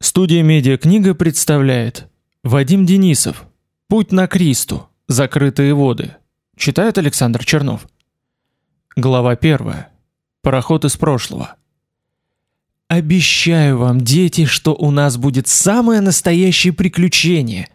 Студия «Медиакнига» представляет Вадим Денисов «Путь на Кристу. Закрытые воды». Читает Александр Чернов. Глава первая. Пароход из прошлого. «Обещаю вам, дети, что у нас будет самое настоящее приключение»,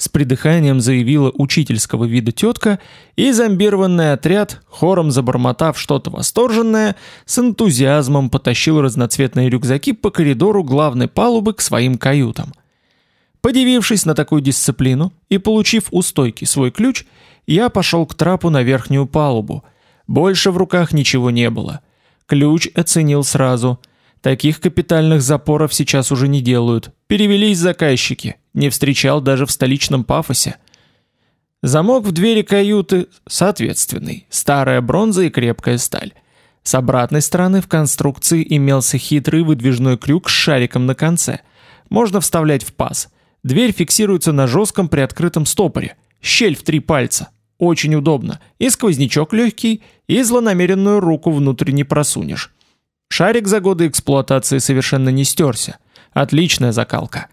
с придыханием заявила учительского вида тетка, и зомбированный отряд, хором забормотав что-то восторженное, с энтузиазмом потащил разноцветные рюкзаки по коридору главной палубы к своим каютам. Подивившись на такую дисциплину и получив у стойки свой ключ, я пошел к трапу на верхнюю палубу. Больше в руках ничего не было. Ключ оценил сразу – Таких капитальных запоров сейчас уже не делают. Перевелись заказчики. Не встречал даже в столичном пафосе. Замок в двери каюты соответственный. Старая бронза и крепкая сталь. С обратной стороны в конструкции имелся хитрый выдвижной крюк с шариком на конце. Можно вставлять в паз. Дверь фиксируется на жестком приоткрытом стопоре. Щель в три пальца. Очень удобно. И сквознячок легкий, и злонамеренную руку внутрь не просунешь. Шарик за годы эксплуатации совершенно не стерся. Отличная закалка.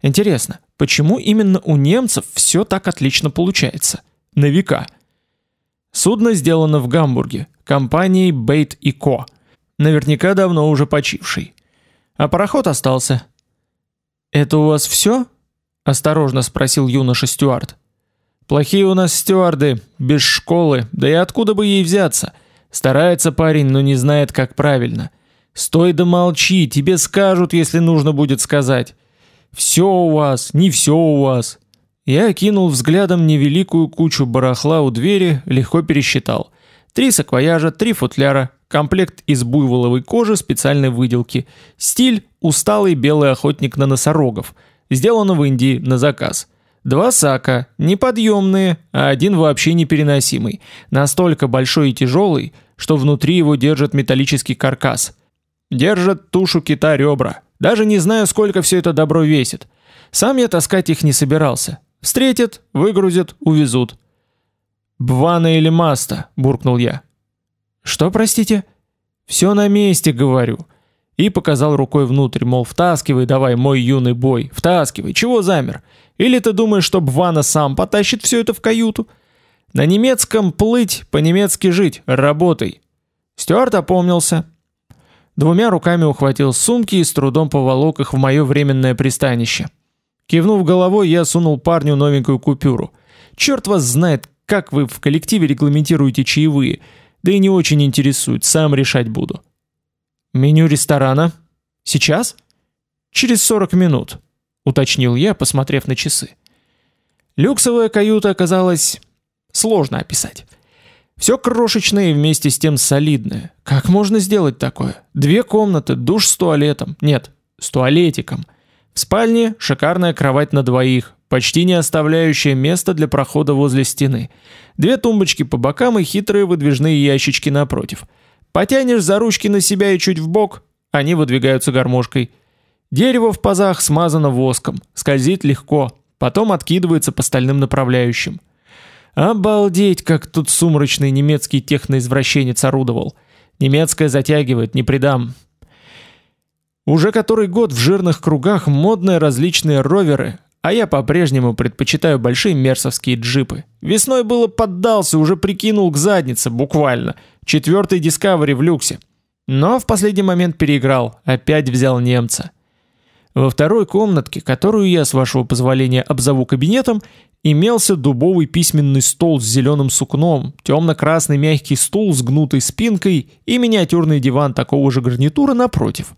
Интересно, почему именно у немцев все так отлично получается? На века. Судно сделано в Гамбурге, компанией Бейт и Ко. Наверняка давно уже почивший. А пароход остался. «Это у вас все?» – осторожно спросил юноша Стюарт. «Плохие у нас стюарды, без школы, да и откуда бы ей взяться? Старается парень, но не знает, как правильно». Стой да молчи, тебе скажут, если нужно будет сказать. Все у вас, не все у вас. Я кинул взглядом невеликую кучу барахла у двери, легко пересчитал. Три саквояжа, три футляра, комплект из буйволовой кожи специальной выделки, стиль усталый белый охотник на носорогов, сделано в Индии на заказ. Два сака, неподъемные, а один вообще непереносимый, настолько большой и тяжелый, что внутри его держит металлический каркас – Держат тушу кита ребра. Даже не знаю, сколько все это добро весит. Сам я таскать их не собирался. Встретят, выгрузят, увезут. «Бвана или маста?» – буркнул я. «Что, простите?» «Все на месте, говорю». И показал рукой внутрь, мол, втаскивай давай, мой юный бой, втаскивай, чего замер? Или ты думаешь, что Бвана сам потащит все это в каюту? На немецком плыть, по-немецки жить, работай. Стюарт опомнился, Двумя руками ухватил сумки и с трудом поволок их в мое временное пристанище. Кивнув головой, я сунул парню новенькую купюру. Черт вас знает, как вы в коллективе регламентируете чаевые, да и не очень интересует, сам решать буду. Меню ресторана? Сейчас? Через 40 минут, уточнил я, посмотрев на часы. Люксовая каюта оказалась сложно описать. Все крошечное и вместе с тем солидное. Как можно сделать такое? Две комнаты, душ с туалетом. Нет, с туалетиком. В спальне шикарная кровать на двоих, почти не оставляющая места для прохода возле стены. Две тумбочки по бокам и хитрые выдвижные ящички напротив. Потянешь за ручки на себя и чуть в бок, они выдвигаются гармошкой. Дерево в пазах смазано воском, скользит легко, потом откидывается по стальным направляющим. Обалдеть, как тут сумрачный немецкий техноизвращенец орудовал. Немецкое затягивает, не предам. Уже который год в жирных кругах модные различные роверы, а я по-прежнему предпочитаю большие мерсовские джипы. Весной было поддался, уже прикинул к заднице, буквально. Четвертый Discovery в люксе. Но в последний момент переиграл, опять взял немца. Во второй комнатке, которую я, с вашего позволения, обзову кабинетом, имелся дубовый письменный стол с зеленым сукном, темно-красный мягкий стул с гнутой спинкой и миниатюрный диван такого же гарнитура напротив.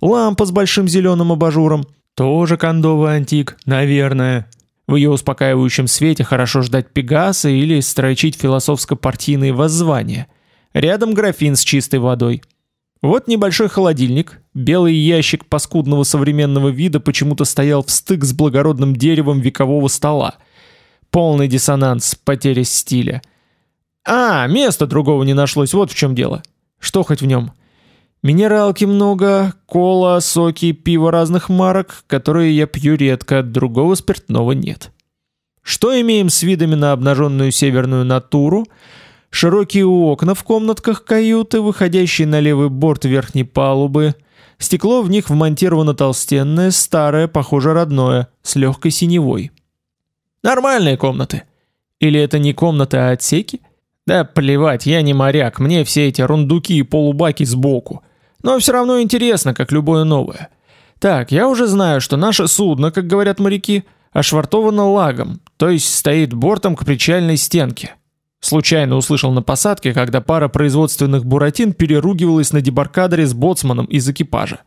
Лампа с большим зеленым абажуром, тоже кондовый антик, наверное. В ее успокаивающем свете хорошо ждать Пегаса или строчить философско-партийные воззвания. Рядом графин с чистой водой. Вот небольшой холодильник, белый ящик паскудного современного вида почему-то стоял в стык с благородным деревом векового стола – Полный диссонанс, потеря стиля. А, места другого не нашлось, вот в чем дело. Что хоть в нем? Минералки много, кола, соки, пиво разных марок, которые я пью редко, другого спиртного нет. Что имеем с видами на обнаженную северную натуру? Широкие окна в комнатках каюты, выходящие на левый борт верхней палубы, Стекло в них вмонтировано толстенное, старое, похоже родное, с легкой синевой. Нормальные комнаты. Или это не комнаты, а отсеки? Да плевать, я не моряк, мне все эти рундуки и полубаки сбоку. Но все равно интересно, как любое новое. Так, я уже знаю, что наше судно, как говорят моряки, ошвартовано лагом, то есть стоит бортом к причальной стенке. Случайно услышал на посадке, когда пара производственных буратин переругивалась на дебаркадере с боцманом из экипажа.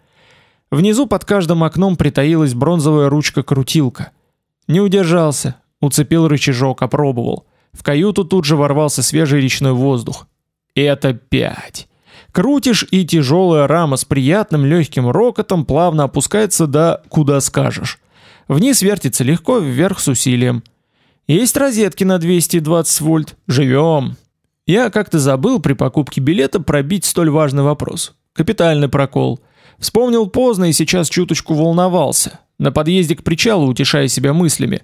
Внизу под каждым окном притаилась бронзовая ручка-крутилка. Не удержался, уцепил рычажок, опробовал. В каюту тут же ворвался свежий речной воздух. Это пять. Крутишь, и тяжелая рама с приятным легким рокотом плавно опускается до «куда скажешь». Вниз вертится легко, вверх с усилием. Есть розетки на 220 вольт. Живем. Я как-то забыл при покупке билета пробить столь важный вопрос. Капитальный прокол. Вспомнил поздно и сейчас чуточку волновался. На подъезде к причалу утешая себя мыслями.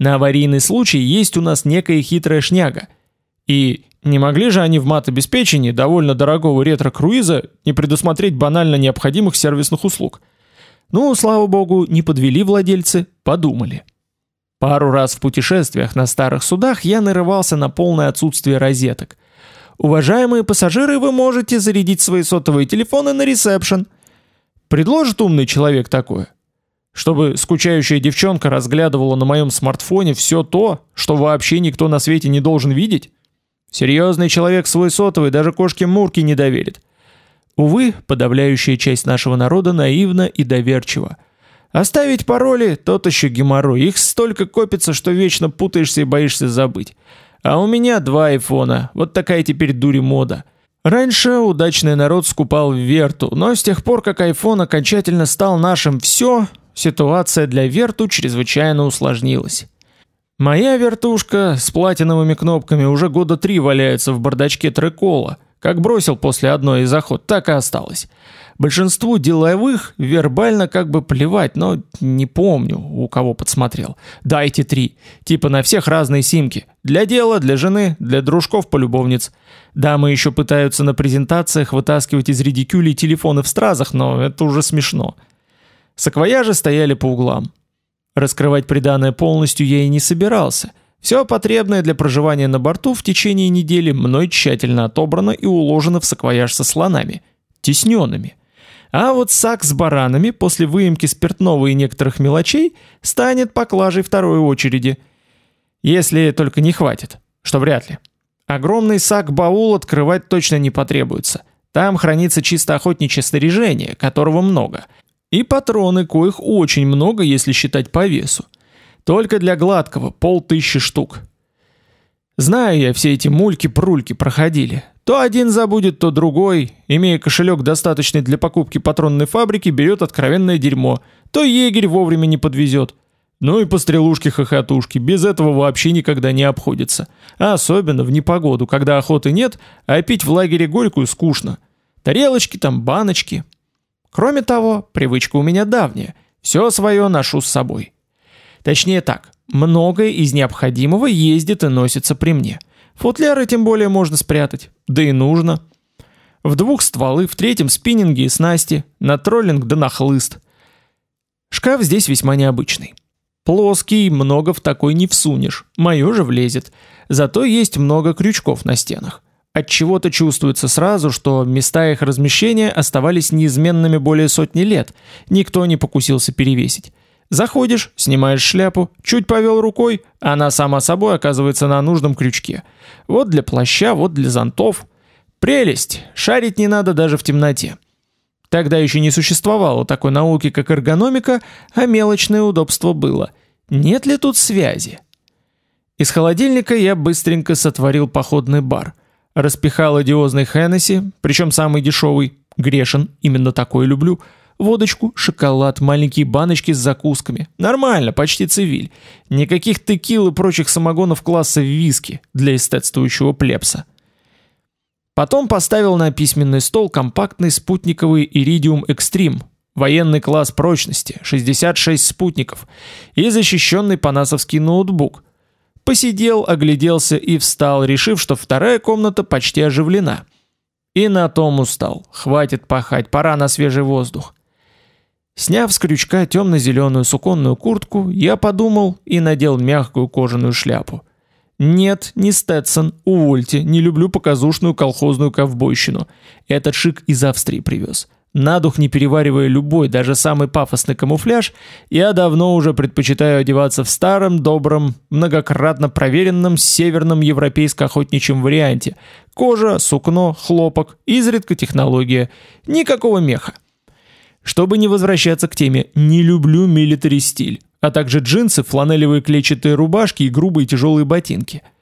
На аварийный случай есть у нас некая хитрая шняга. И не могли же они в мат-обеспечении довольно дорогого ретро-круиза не предусмотреть банально необходимых сервисных услуг? Ну, слава богу, не подвели владельцы, подумали. Пару раз в путешествиях на старых судах я нарывался на полное отсутствие розеток. Уважаемые пассажиры, вы можете зарядить свои сотовые телефоны на ресепшн. Предложит умный человек такое? Чтобы скучающая девчонка разглядывала на моем смартфоне все то, что вообще никто на свете не должен видеть? Серьезный человек свой сотовый даже кошке Мурки не доверит. Увы, подавляющая часть нашего народа наивна и доверчива. Оставить пароли – тот еще геморрой. Их столько копится, что вечно путаешься и боишься забыть. А у меня два айфона. Вот такая теперь дури мода. Раньше удачный народ скупал Верту, но с тех пор, как iPhone окончательно стал нашим все, ситуация для Верту чрезвычайно усложнилась. Моя вертушка с платиновыми кнопками уже года три валяется в бардачке Трекола. Как бросил после одной из охот, так и осталась. Большинству деловых вербально как бы плевать, но не помню, у кого подсмотрел. Дайте три. Типа на всех разные симки. Для дела, для жены, для дружков-полюбовниц. Дамы еще пытаются на презентациях вытаскивать из редикюлей телефоны в стразах, но это уже смешно. Саквояжи стояли по углам. Раскрывать приданное полностью я и не собирался. Все потребное для проживания на борту в течение недели мной тщательно отобрано и уложено в саквояж со слонами. Тесненными. А вот сак с баранами после выемки спиртного и некоторых мелочей станет поклажей второй очереди. Если только не хватит, что вряд ли. Огромный сак-баул открывать точно не потребуется. Там хранится чисто охотничье снаряжение, которого много. И патроны, коих очень много, если считать по весу. Только для гладкого полтысячи штук. Знаю я, все эти мульки-прульки проходили. То один забудет, то другой, имея кошелек достаточный для покупки патронной фабрики, берет откровенное дерьмо. То егерь вовремя не подвезет. Ну и по стрелушке-хохотушке, без этого вообще никогда не обходится. А особенно в непогоду, когда охоты нет, а пить в лагере горькую скучно. Тарелочки там, баночки. Кроме того, привычка у меня давняя. Все свое ношу с собой. Точнее так, многое из необходимого ездит и носится при мне. Футляры тем более можно спрятать, да и нужно. В двух стволы, в третьем спиннинги и снасти, на троллинг да на хлыст. Шкаф здесь весьма необычный. Плоский, много в такой не всунешь, мое же влезет. Зато есть много крючков на стенах. От чего-то чувствуется сразу, что места их размещения оставались неизменными более сотни лет. Никто не покусился перевесить. Заходишь, снимаешь шляпу, чуть повел рукой, она сама собой оказывается на нужном крючке. Вот для плаща, вот для зонтов. Прелесть, шарить не надо даже в темноте. Тогда еще не существовало такой науки, как эргономика, а мелочное удобство было. Нет ли тут связи? Из холодильника я быстренько сотворил походный бар. Распихал одиозный Хеннесси, причем самый дешевый, грешен, именно такой люблю – Водочку, шоколад, маленькие баночки с закусками. Нормально, почти цивиль. Никаких текил и прочих самогонов класса виски для эстетствующего плебса. Потом поставил на письменный стол компактный спутниковый Iridium Extreme, военный класс прочности, 66 спутников, и защищенный панасовский ноутбук. Посидел, огляделся и встал, решив, что вторая комната почти оживлена. И на том устал. Хватит пахать, пора на свежий воздух. Сняв с крючка темно-зеленую суконную куртку, я подумал и надел мягкую кожаную шляпу. Нет, не Сtetсон, увольте, не люблю показушную колхозную ковбойщину. Этот шик из Австрии привез. На дух не переваривая любой, даже самый пафосный камуфляж, я давно уже предпочитаю одеваться в старом, добром, многократно проверенном северном европейско-охотничьем варианте. Кожа, сукно, хлопок, изредка технология. Никакого меха. Чтобы не возвращаться к теме «не люблю милитари стиль», а также джинсы, фланелевые клетчатые рубашки и грубые тяжелые ботинки –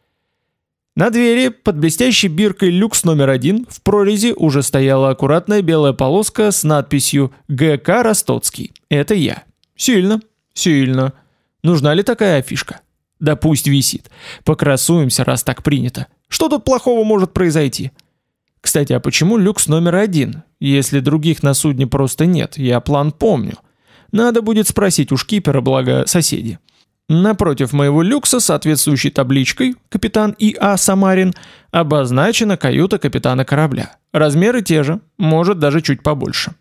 на двери под блестящей биркой люкс номер один в прорези уже стояла аккуратная белая полоска с надписью «ГК Ростоцкий». Это я. Сильно, сильно. Нужна ли такая афишка? Да пусть висит. Покрасуемся, раз так принято. Что тут плохого может произойти? Кстати, а почему люкс номер один, если других на судне просто нет? Я план помню. Надо будет спросить у шкипера, благо соседи. Напротив моего люкса, соответствующей табличкой «Капитан И.А. Самарин», обозначена каюта капитана корабля. Размеры те же, может даже чуть побольше.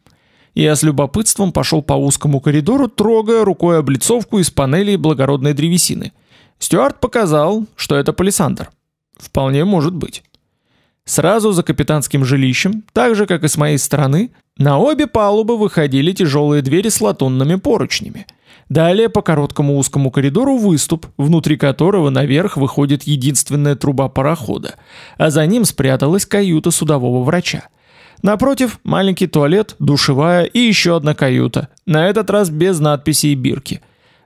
Я с любопытством пошел по узкому коридору, трогая рукой облицовку из панелей благородной древесины. Стюарт показал, что это палисандр. Вполне может быть. Сразу за капитанским жилищем, так же как и с моей стороны, на обе палубы выходили тяжелые двери с латунными поручнями – Далее по короткому узкому коридору выступ, внутри которого наверх выходит единственная труба парохода, а за ним спряталась каюта судового врача. Напротив маленький туалет, душевая и еще одна каюта, на этот раз без надписи и бирки.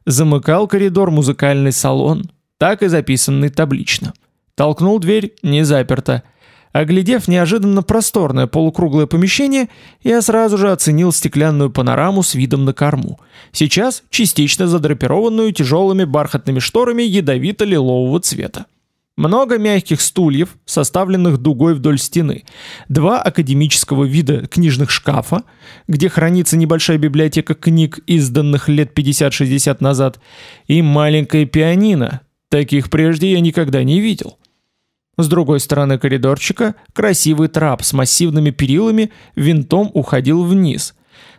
Замыкал коридор музыкальный салон, так и записанный таблично. Толкнул дверь, не заперта. Оглядев неожиданно просторное полукруглое помещение, я сразу же оценил стеклянную панораму с видом на корму. Сейчас частично задрапированную тяжелыми бархатными шторами ядовито-лилового цвета. Много мягких стульев, составленных дугой вдоль стены. Два академического вида книжных шкафа, где хранится небольшая библиотека книг, изданных лет 50-60 назад, и маленькое пианино. Таких прежде я никогда не видел. С другой стороны коридорчика красивый трап с массивными перилами винтом уходил вниз,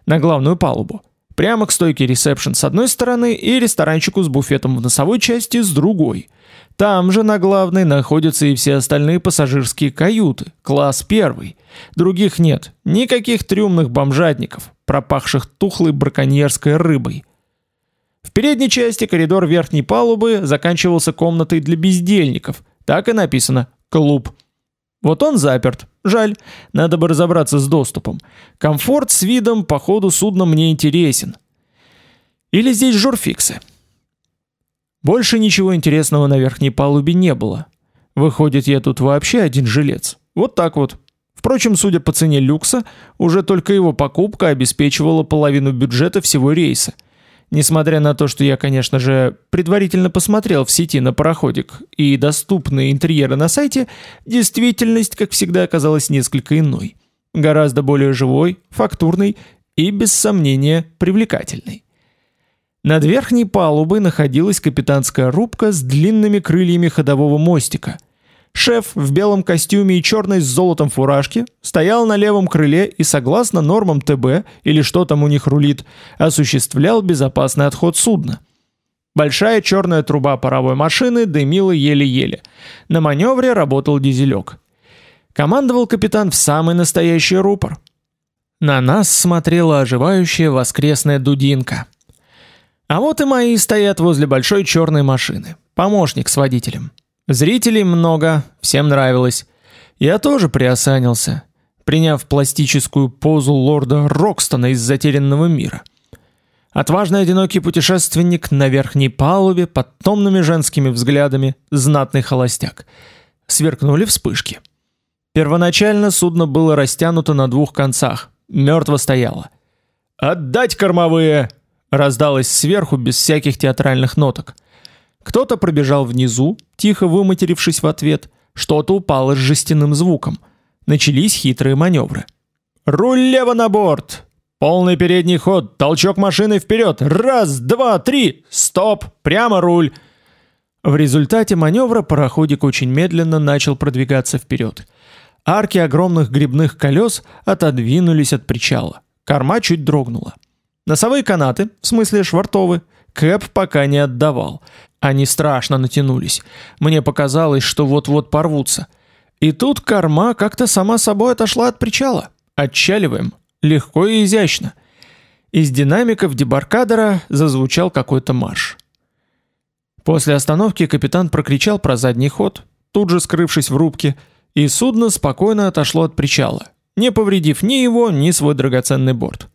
на главную палубу. Прямо к стойке ресепшн с одной стороны и ресторанчику с буфетом в носовой части с другой. Там же на главной находятся и все остальные пассажирские каюты, класс первый. Других нет, никаких трюмных бомжатников, пропахших тухлой браконьерской рыбой. В передней части коридор верхней палубы заканчивался комнатой для бездельников – так и написано «клуб». Вот он заперт. Жаль, надо бы разобраться с доступом. Комфорт с видом по ходу судна мне интересен. Или здесь журфиксы. Больше ничего интересного на верхней палубе не было. Выходит, я тут вообще один жилец. Вот так вот. Впрочем, судя по цене люкса, уже только его покупка обеспечивала половину бюджета всего рейса – Несмотря на то, что я, конечно же, предварительно посмотрел в сети на пароходик и доступные интерьеры на сайте, действительность, как всегда, оказалась несколько иной. Гораздо более живой, фактурной и, без сомнения, привлекательной. Над верхней палубой находилась капитанская рубка с длинными крыльями ходового мостика – Шеф в белом костюме и черной с золотом фуражке стоял на левом крыле и, согласно нормам ТБ, или что там у них рулит, осуществлял безопасный отход судна. Большая черная труба паровой машины дымила еле-еле. На маневре работал дизелек. Командовал капитан в самый настоящий рупор. На нас смотрела оживающая воскресная дудинка. А вот и мои стоят возле большой черной машины. Помощник с водителем. Зрителей много, всем нравилось. Я тоже приосанился, приняв пластическую позу лорда Рокстона из затерянного мира. Отважный одинокий путешественник на верхней палубе под томными женскими взглядами, знатный холостяк. Сверкнули вспышки. Первоначально судно было растянуто на двух концах, мертво стояло. «Отдать кормовые!» раздалось сверху без всяких театральных ноток. Кто-то пробежал внизу, тихо выматерившись в ответ, что-то упало с жестяным звуком. Начались хитрые маневры. «Руль лево на борт!» «Полный передний ход! Толчок машины вперед! Раз, два, три! Стоп! Прямо руль!» В результате маневра пароходик очень медленно начал продвигаться вперед. Арки огромных грибных колес отодвинулись от причала. Корма чуть дрогнула. Носовые канаты, в смысле швартовы, Кэп пока не отдавал. Они страшно натянулись. Мне показалось, что вот-вот порвутся. И тут корма как-то сама собой отошла от причала. Отчаливаем. Легко и изящно. Из динамиков дебаркадера зазвучал какой-то марш. После остановки капитан прокричал про задний ход, тут же скрывшись в рубке, и судно спокойно отошло от причала, не повредив ни его, ни свой драгоценный борт.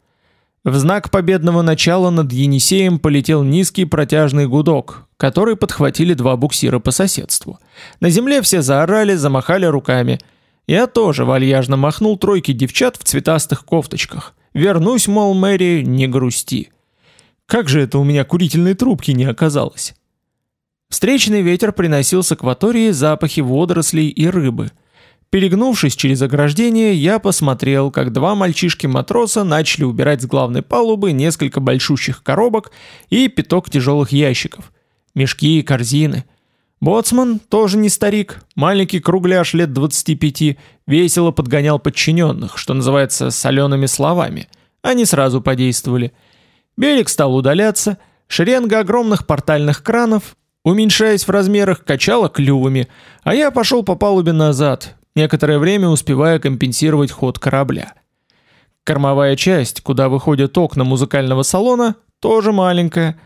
В знак победного начала над Енисеем полетел низкий протяжный гудок, который подхватили два буксира по соседству. На земле все заорали, замахали руками. Я тоже вальяжно махнул тройке девчат в цветастых кофточках. Вернусь, мол, Мэри, не грусти. Как же это у меня курительной трубки не оказалось? Встречный ветер приносил с акватории запахи водорослей и рыбы – Перегнувшись через ограждение, я посмотрел, как два мальчишки-матроса начали убирать с главной палубы несколько большущих коробок и пяток тяжелых ящиков. Мешки и корзины. Боцман, тоже не старик, маленький кругляш лет 25, весело подгонял подчиненных, что называется солеными словами. Они сразу подействовали. Берег стал удаляться, шеренга огромных портальных кранов, уменьшаясь в размерах, качала клювами, а я пошел по палубе назад, некоторое время успевая компенсировать ход корабля. Кормовая часть, куда выходят окна музыкального салона, тоже маленькая.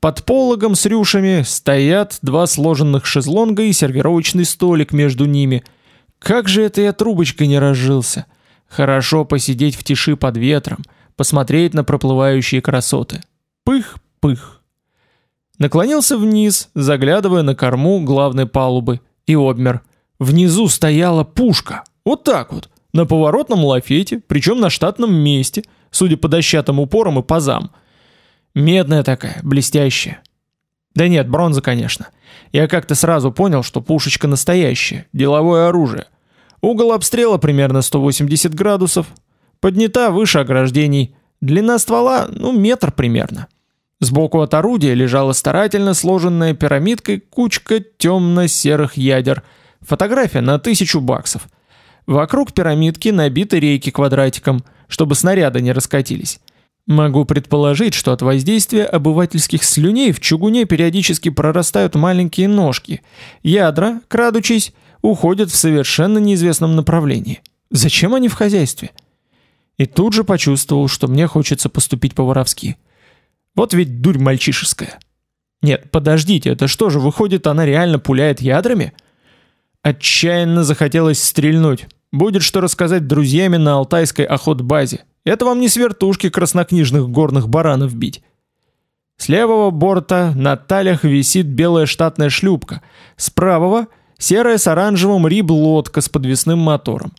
Под пологом с рюшами стоят два сложенных шезлонга и сервировочный столик между ними. Как же это я трубочкой не разжился. Хорошо посидеть в тиши под ветром, посмотреть на проплывающие красоты. Пых-пых. Наклонился вниз, заглядывая на корму главной палубы, и обмер – Внизу стояла пушка. Вот так вот. На поворотном лафете, причем на штатном месте, судя по дощатым упорам и пазам. Медная такая, блестящая. Да нет, бронза, конечно. Я как-то сразу понял, что пушечка настоящая, деловое оружие. Угол обстрела примерно 180 градусов. Поднята выше ограждений. Длина ствола, ну, метр примерно. Сбоку от орудия лежала старательно сложенная пирамидкой кучка темно-серых ядер – Фотография на тысячу баксов. Вокруг пирамидки набиты рейки квадратиком, чтобы снаряды не раскатились. Могу предположить, что от воздействия обывательских слюней в чугуне периодически прорастают маленькие ножки. Ядра, крадучись, уходят в совершенно неизвестном направлении. Зачем они в хозяйстве? И тут же почувствовал, что мне хочется поступить по-воровски. Вот ведь дурь мальчишеская. Нет, подождите, это что же, выходит, она реально пуляет ядрами? — Отчаянно захотелось стрельнуть. Будет что рассказать друзьями на алтайской охотбазе. Это вам не свертушки краснокнижных горных баранов бить. С левого борта на талях висит белая штатная шлюпка. С правого — серая с оранжевым риб-лодка с подвесным мотором.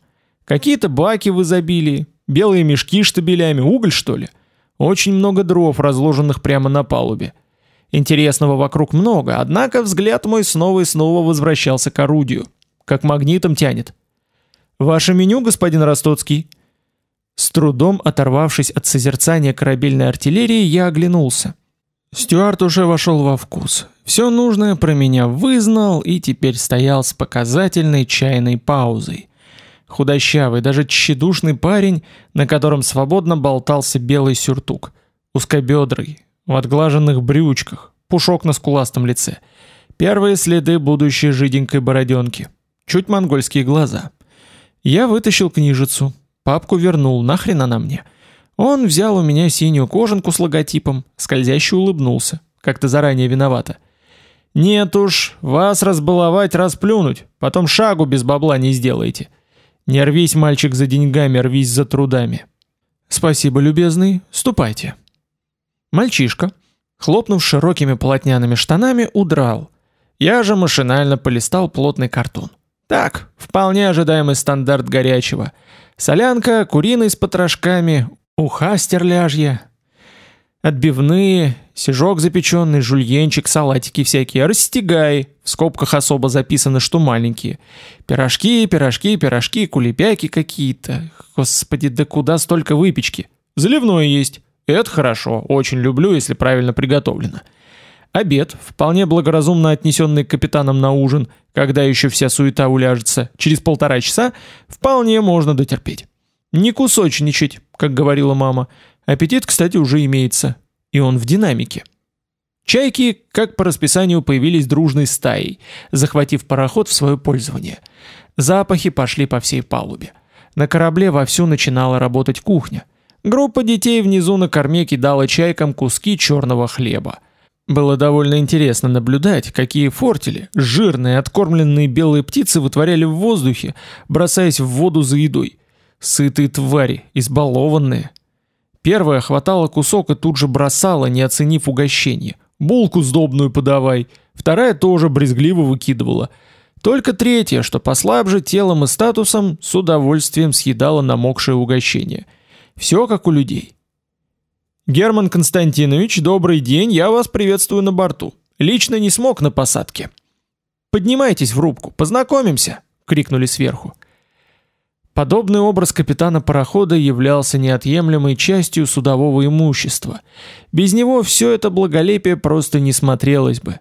Какие-то баки в изобилии, белые мешки штабелями, уголь что ли? Очень много дров, разложенных прямо на палубе. Интересного вокруг много, однако взгляд мой снова и снова возвращался к орудию как магнитом тянет. Ваше меню, господин Ростоцкий. С трудом оторвавшись от созерцания корабельной артиллерии, я оглянулся. Стюарт уже вошел во вкус. Все нужное про меня вызнал и теперь стоял с показательной чайной паузой. Худощавый, даже тщедушный парень, на котором свободно болтался белый сюртук. Узкобедрый, в отглаженных брючках, пушок на скуластом лице. Первые следы будущей жиденькой бороденки чуть монгольские глаза. Я вытащил книжицу, папку вернул, нахрен она мне. Он взял у меня синюю кожанку с логотипом, скользяще улыбнулся, как-то заранее виновато. «Нет уж, вас разбаловать, расплюнуть, потом шагу без бабла не сделаете. Не рвись, мальчик, за деньгами, рвись за трудами». «Спасибо, любезный, ступайте». Мальчишка, хлопнув широкими полотняными штанами, удрал. Я же машинально полистал плотный картон. Так, вполне ожидаемый стандарт горячего. Солянка, куриный с потрошками, уха стерляжья, отбивные, сижок запеченный, жульенчик, салатики всякие, растягай, в скобках особо записано, что маленькие. Пирожки, пирожки, пирожки, кулебяки какие-то. Господи, да куда столько выпечки? Заливное есть. Это хорошо, очень люблю, если правильно приготовлено. Обед, вполне благоразумно отнесенный капитаном на ужин, когда еще вся суета уляжется, через полтора часа, вполне можно дотерпеть. Не кусочничать, как говорила мама, Аппетит, кстати, уже имеется, и он в динамике. Чайки, как по расписанию, появились дружной стаей, захватив пароход в свое пользование. Запахи пошли по всей палубе. На корабле вовсю начинала работать кухня. Группа детей внизу на корме кидала чайкам куски черного хлеба. Было довольно интересно наблюдать, какие фортели, жирные, откормленные белые птицы вытворяли в воздухе, бросаясь в воду за едой. Сытые твари, избалованные. Первая хватала кусок и тут же бросала, не оценив угощение. Булку сдобную подавай. Вторая тоже брезгливо выкидывала. Только третья, что послабже телом и статусом, с удовольствием съедала намокшее угощение. Все как у людей. Герман Константинович, добрый день, я вас приветствую на борту. Лично не смог на посадке. Поднимайтесь в рубку, познакомимся, крикнули сверху. Подобный образ капитана парохода являлся неотъемлемой частью судового имущества. Без него все это благолепие просто не смотрелось бы.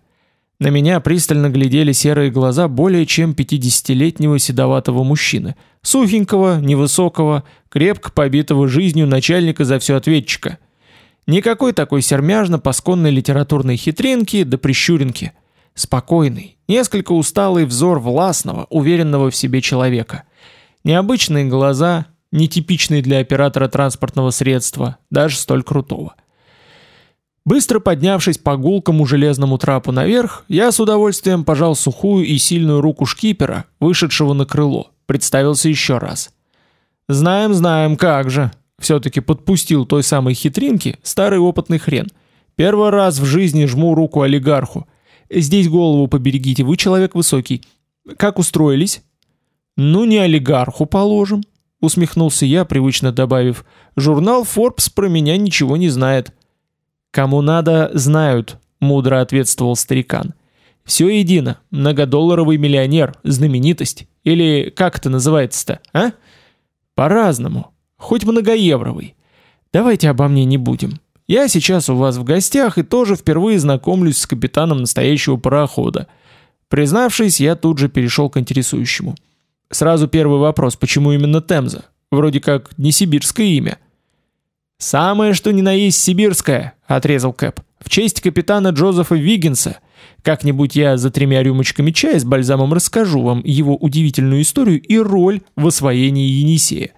На меня пристально глядели серые глаза более чем 50-летнего седоватого мужчины, сухенького, невысокого, крепко побитого жизнью начальника за все ответчика. Никакой такой сермяжно-пасконной литературной хитринки да прищуринки. Спокойный, несколько усталый взор властного, уверенного в себе человека – Необычные глаза, нетипичные для оператора транспортного средства, даже столь крутого. Быстро поднявшись по гулкому железному трапу наверх, я с удовольствием пожал сухую и сильную руку шкипера, вышедшего на крыло, представился еще раз. «Знаем, знаем, как же!» Все-таки подпустил той самой хитринки старый опытный хрен. Первый раз в жизни жму руку олигарху. Здесь голову поберегите, вы человек высокий. Как устроились? «Ну не олигарху положим», — усмехнулся я, привычно добавив. «Журнал Forbes про меня ничего не знает». «Кому надо, знают», — мудро ответствовал старикан. «Все едино. Многодолларовый миллионер, знаменитость. Или как это называется-то, а?» «По-разному. Хоть многоевровый. Давайте обо мне не будем. Я сейчас у вас в гостях и тоже впервые знакомлюсь с капитаном настоящего парохода». Признавшись, я тут же перешел к интересующему. Сразу первый вопрос, почему именно Темза? Вроде как не сибирское имя. «Самое что ни на есть сибирское», — отрезал Кэп. «В честь капитана Джозефа Виггинса. Как-нибудь я за тремя рюмочками чая с бальзамом расскажу вам его удивительную историю и роль в освоении Енисея».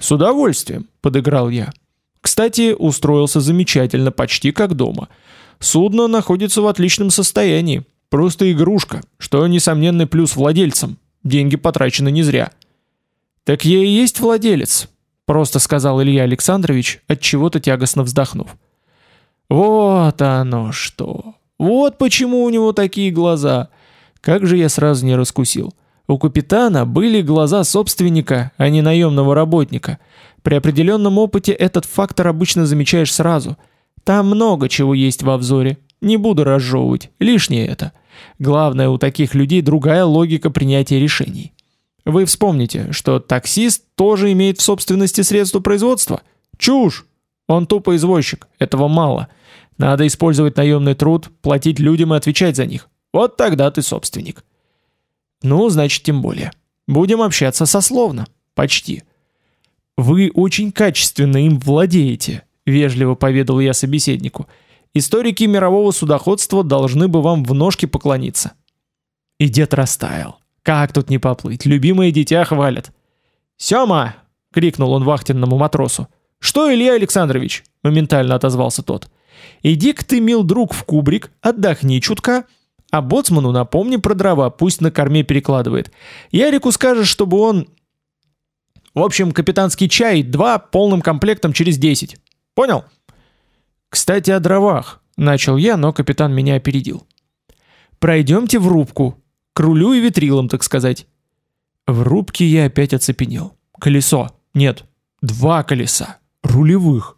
«С удовольствием», — подыграл я. «Кстати, устроился замечательно, почти как дома. Судно находится в отличном состоянии. Просто игрушка, что несомненный плюс владельцам. Деньги потрачены не зря. Так я и есть владелец, просто сказал Илья Александрович, от чего-то тягостно вздохнув. Вот оно что. Вот почему у него такие глаза. Как же я сразу не раскусил. У капитана были глаза собственника, а не наемного работника. При определенном опыте этот фактор обычно замечаешь сразу. Там много чего есть во взоре. Не буду разжевывать, лишнее это. Главное, у таких людей другая логика принятия решений. Вы вспомните, что таксист тоже имеет в собственности средства производства? Чушь! Он тупо извозчик, этого мало. Надо использовать наемный труд, платить людям и отвечать за них. Вот тогда ты собственник. Ну, значит, тем более. Будем общаться сословно. Почти. Вы очень качественно им владеете, вежливо поведал я собеседнику. Историки мирового судоходства должны бы вам в ножки поклониться. И дед растаял. Как тут не поплыть? Любимое дитя хвалят. «Сёма!» — крикнул он вахтенному матросу. «Что, Илья Александрович?» — моментально отозвался тот. «Иди-ка ты, мил друг, в кубрик, отдохни чутка, а боцману напомни про дрова, пусть на корме перекладывает. Ярику скажешь, чтобы он... В общем, капитанский чай два полным комплектом через десять. Понял?» «Кстати, о дровах», — начал я, но капитан меня опередил. «Пройдемте в рубку, к рулю и ветрилам, так сказать». В рубке я опять оцепенел. Колесо. Нет, два колеса. Рулевых.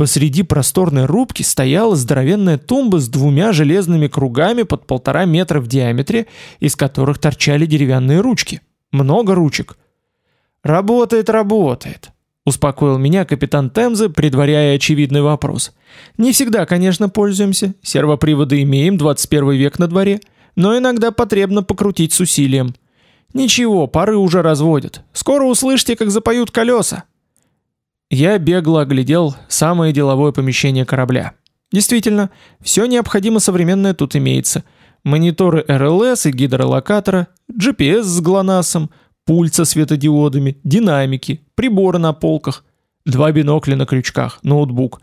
Посреди просторной рубки стояла здоровенная тумба с двумя железными кругами под полтора метра в диаметре, из которых торчали деревянные ручки. Много ручек. «Работает, работает», Успокоил меня капитан Темзы, предваряя очевидный вопрос. Не всегда, конечно, пользуемся. Сервоприводы имеем, 21 век на дворе. Но иногда потребно покрутить с усилием. Ничего, пары уже разводят. Скоро услышите, как запоют колеса. Я бегло оглядел самое деловое помещение корабля. Действительно, все необходимо современное тут имеется. Мониторы РЛС и гидролокатора, GPS с ГЛОНАССом, пульт со светодиодами, динамики, приборы на полках, два бинокля на крючках, ноутбук.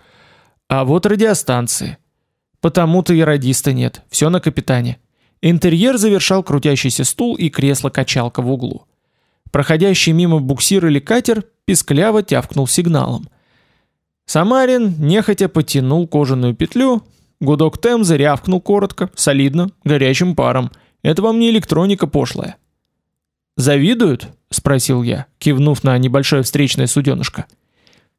А вот радиостанции. Потому-то и радиста нет, все на капитане. Интерьер завершал крутящийся стул и кресло-качалка в углу. Проходящий мимо буксир или катер пискляво тявкнул сигналом. Самарин нехотя потянул кожаную петлю, гудок Темзы рявкнул коротко, солидно, горячим паром. Это вам не электроника пошлая. «Завидуют?» — спросил я, кивнув на небольшое встречное суденышко.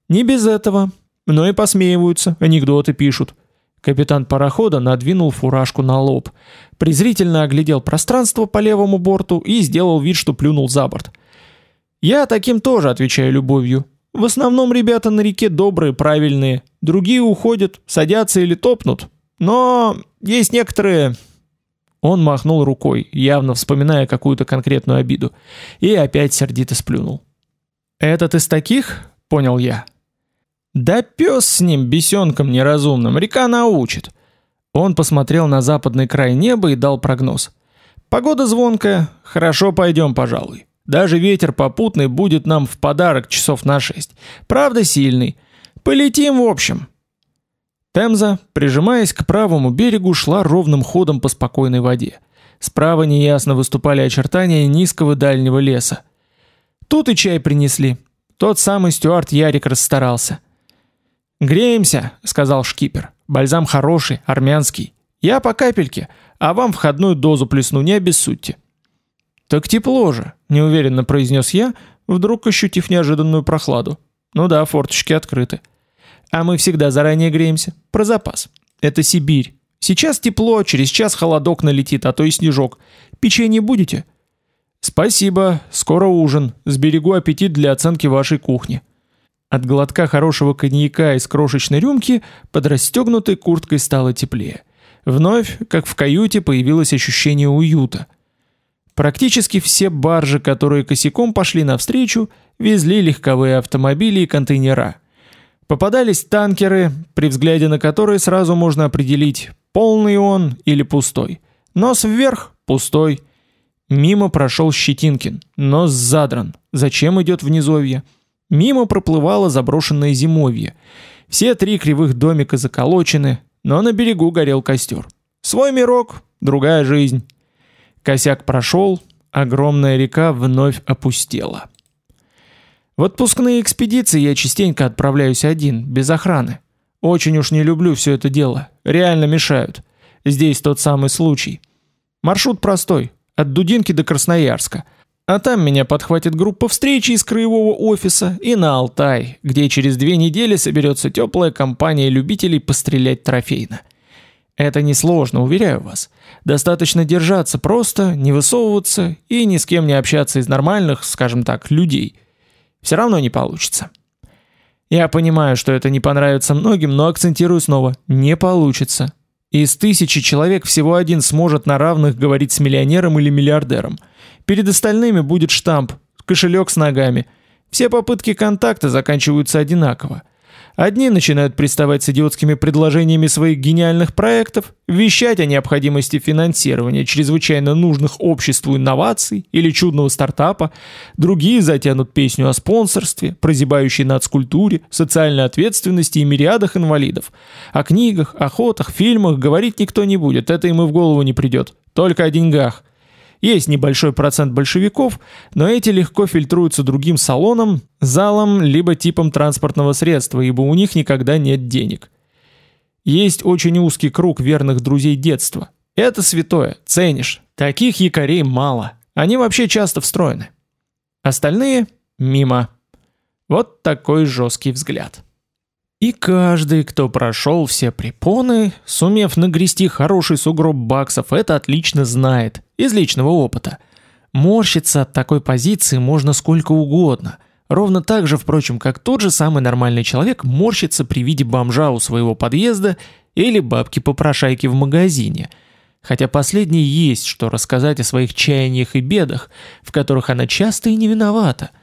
«Не без этого, но и посмеиваются, анекдоты пишут». Капитан парохода надвинул фуражку на лоб, презрительно оглядел пространство по левому борту и сделал вид, что плюнул за борт. «Я таким тоже отвечаю любовью. В основном ребята на реке добрые, правильные, другие уходят, садятся или топнут. Но есть некоторые, он махнул рукой, явно вспоминая какую-то конкретную обиду, и опять сердито сплюнул. «Этот из таких?» — понял я. «Да пес с ним, бесенком неразумным, река научит». Он посмотрел на западный край неба и дал прогноз. «Погода звонкая, хорошо пойдем, пожалуй. Даже ветер попутный будет нам в подарок часов на шесть. Правда сильный. Полетим в общем». Темза, прижимаясь к правому берегу, шла ровным ходом по спокойной воде. Справа неясно выступали очертания низкого дальнего леса. Тут и чай принесли. Тот самый Стюарт Ярик расстарался. «Греемся», — сказал шкипер. «Бальзам хороший, армянский. Я по капельке, а вам входную дозу плесну, не обессудьте». «Так тепло же», — неуверенно произнес я, вдруг ощутив неожиданную прохладу. «Ну да, форточки открыты». А мы всегда заранее греемся. Про запас. Это Сибирь. Сейчас тепло, через час холодок налетит, а то и снежок. Печенье будете? Спасибо, скоро ужин. Сберегу аппетит для оценки вашей кухни. От глотка хорошего коньяка из крошечной рюмки под расстегнутой курткой стало теплее. Вновь, как в каюте, появилось ощущение уюта. Практически все баржи, которые косяком пошли навстречу, везли легковые автомобили и контейнера – Попадались танкеры, при взгляде на которые сразу можно определить, полный он или пустой. Нос вверх – пустой. Мимо прошел Щетинкин, нос задран. Зачем идет в низовье? Мимо проплывало заброшенное зимовье. Все три кривых домика заколочены, но на берегу горел костер. Свой мирок, другая жизнь. Косяк прошел, огромная река вновь опустела. В отпускные экспедиции я частенько отправляюсь один, без охраны. Очень уж не люблю все это дело. Реально мешают. Здесь тот самый случай. Маршрут простой. От Дудинки до Красноярска. А там меня подхватит группа встречи из краевого офиса и на Алтай, где через две недели соберется теплая компания любителей пострелять трофейно. Это несложно, уверяю вас. Достаточно держаться просто, не высовываться и ни с кем не общаться из нормальных, скажем так, людей – все равно не получится. Я понимаю, что это не понравится многим, но акцентирую снова, не получится. Из тысячи человек всего один сможет на равных говорить с миллионером или миллиардером. Перед остальными будет штамп, кошелек с ногами. Все попытки контакта заканчиваются одинаково. Одни начинают приставать с идиотскими предложениями своих гениальных проектов, вещать о необходимости финансирования чрезвычайно нужных обществу инноваций или чудного стартапа, другие затянут песню о спонсорстве, прозябающей нацкультуре, социальной ответственности и мириадах инвалидов. О книгах, охотах, фильмах говорить никто не будет, это им и в голову не придет, только о деньгах. Есть небольшой процент большевиков, но эти легко фильтруются другим салоном, залом либо типом транспортного средства, ибо у них никогда нет денег. Есть очень узкий круг верных друзей детства. Это святое, ценишь. Таких якорей мало. Они вообще часто встроены. Остальные – мимо. Вот такой жесткий взгляд. И каждый, кто прошел все препоны, сумев нагрести хороший сугроб баксов, это отлично знает, из личного опыта. Морщиться от такой позиции можно сколько угодно. Ровно так же, впрочем, как тот же самый нормальный человек морщится при виде бомжа у своего подъезда или бабки-попрошайки в магазине. Хотя последней есть что рассказать о своих чаяниях и бедах, в которых она часто и не виновата –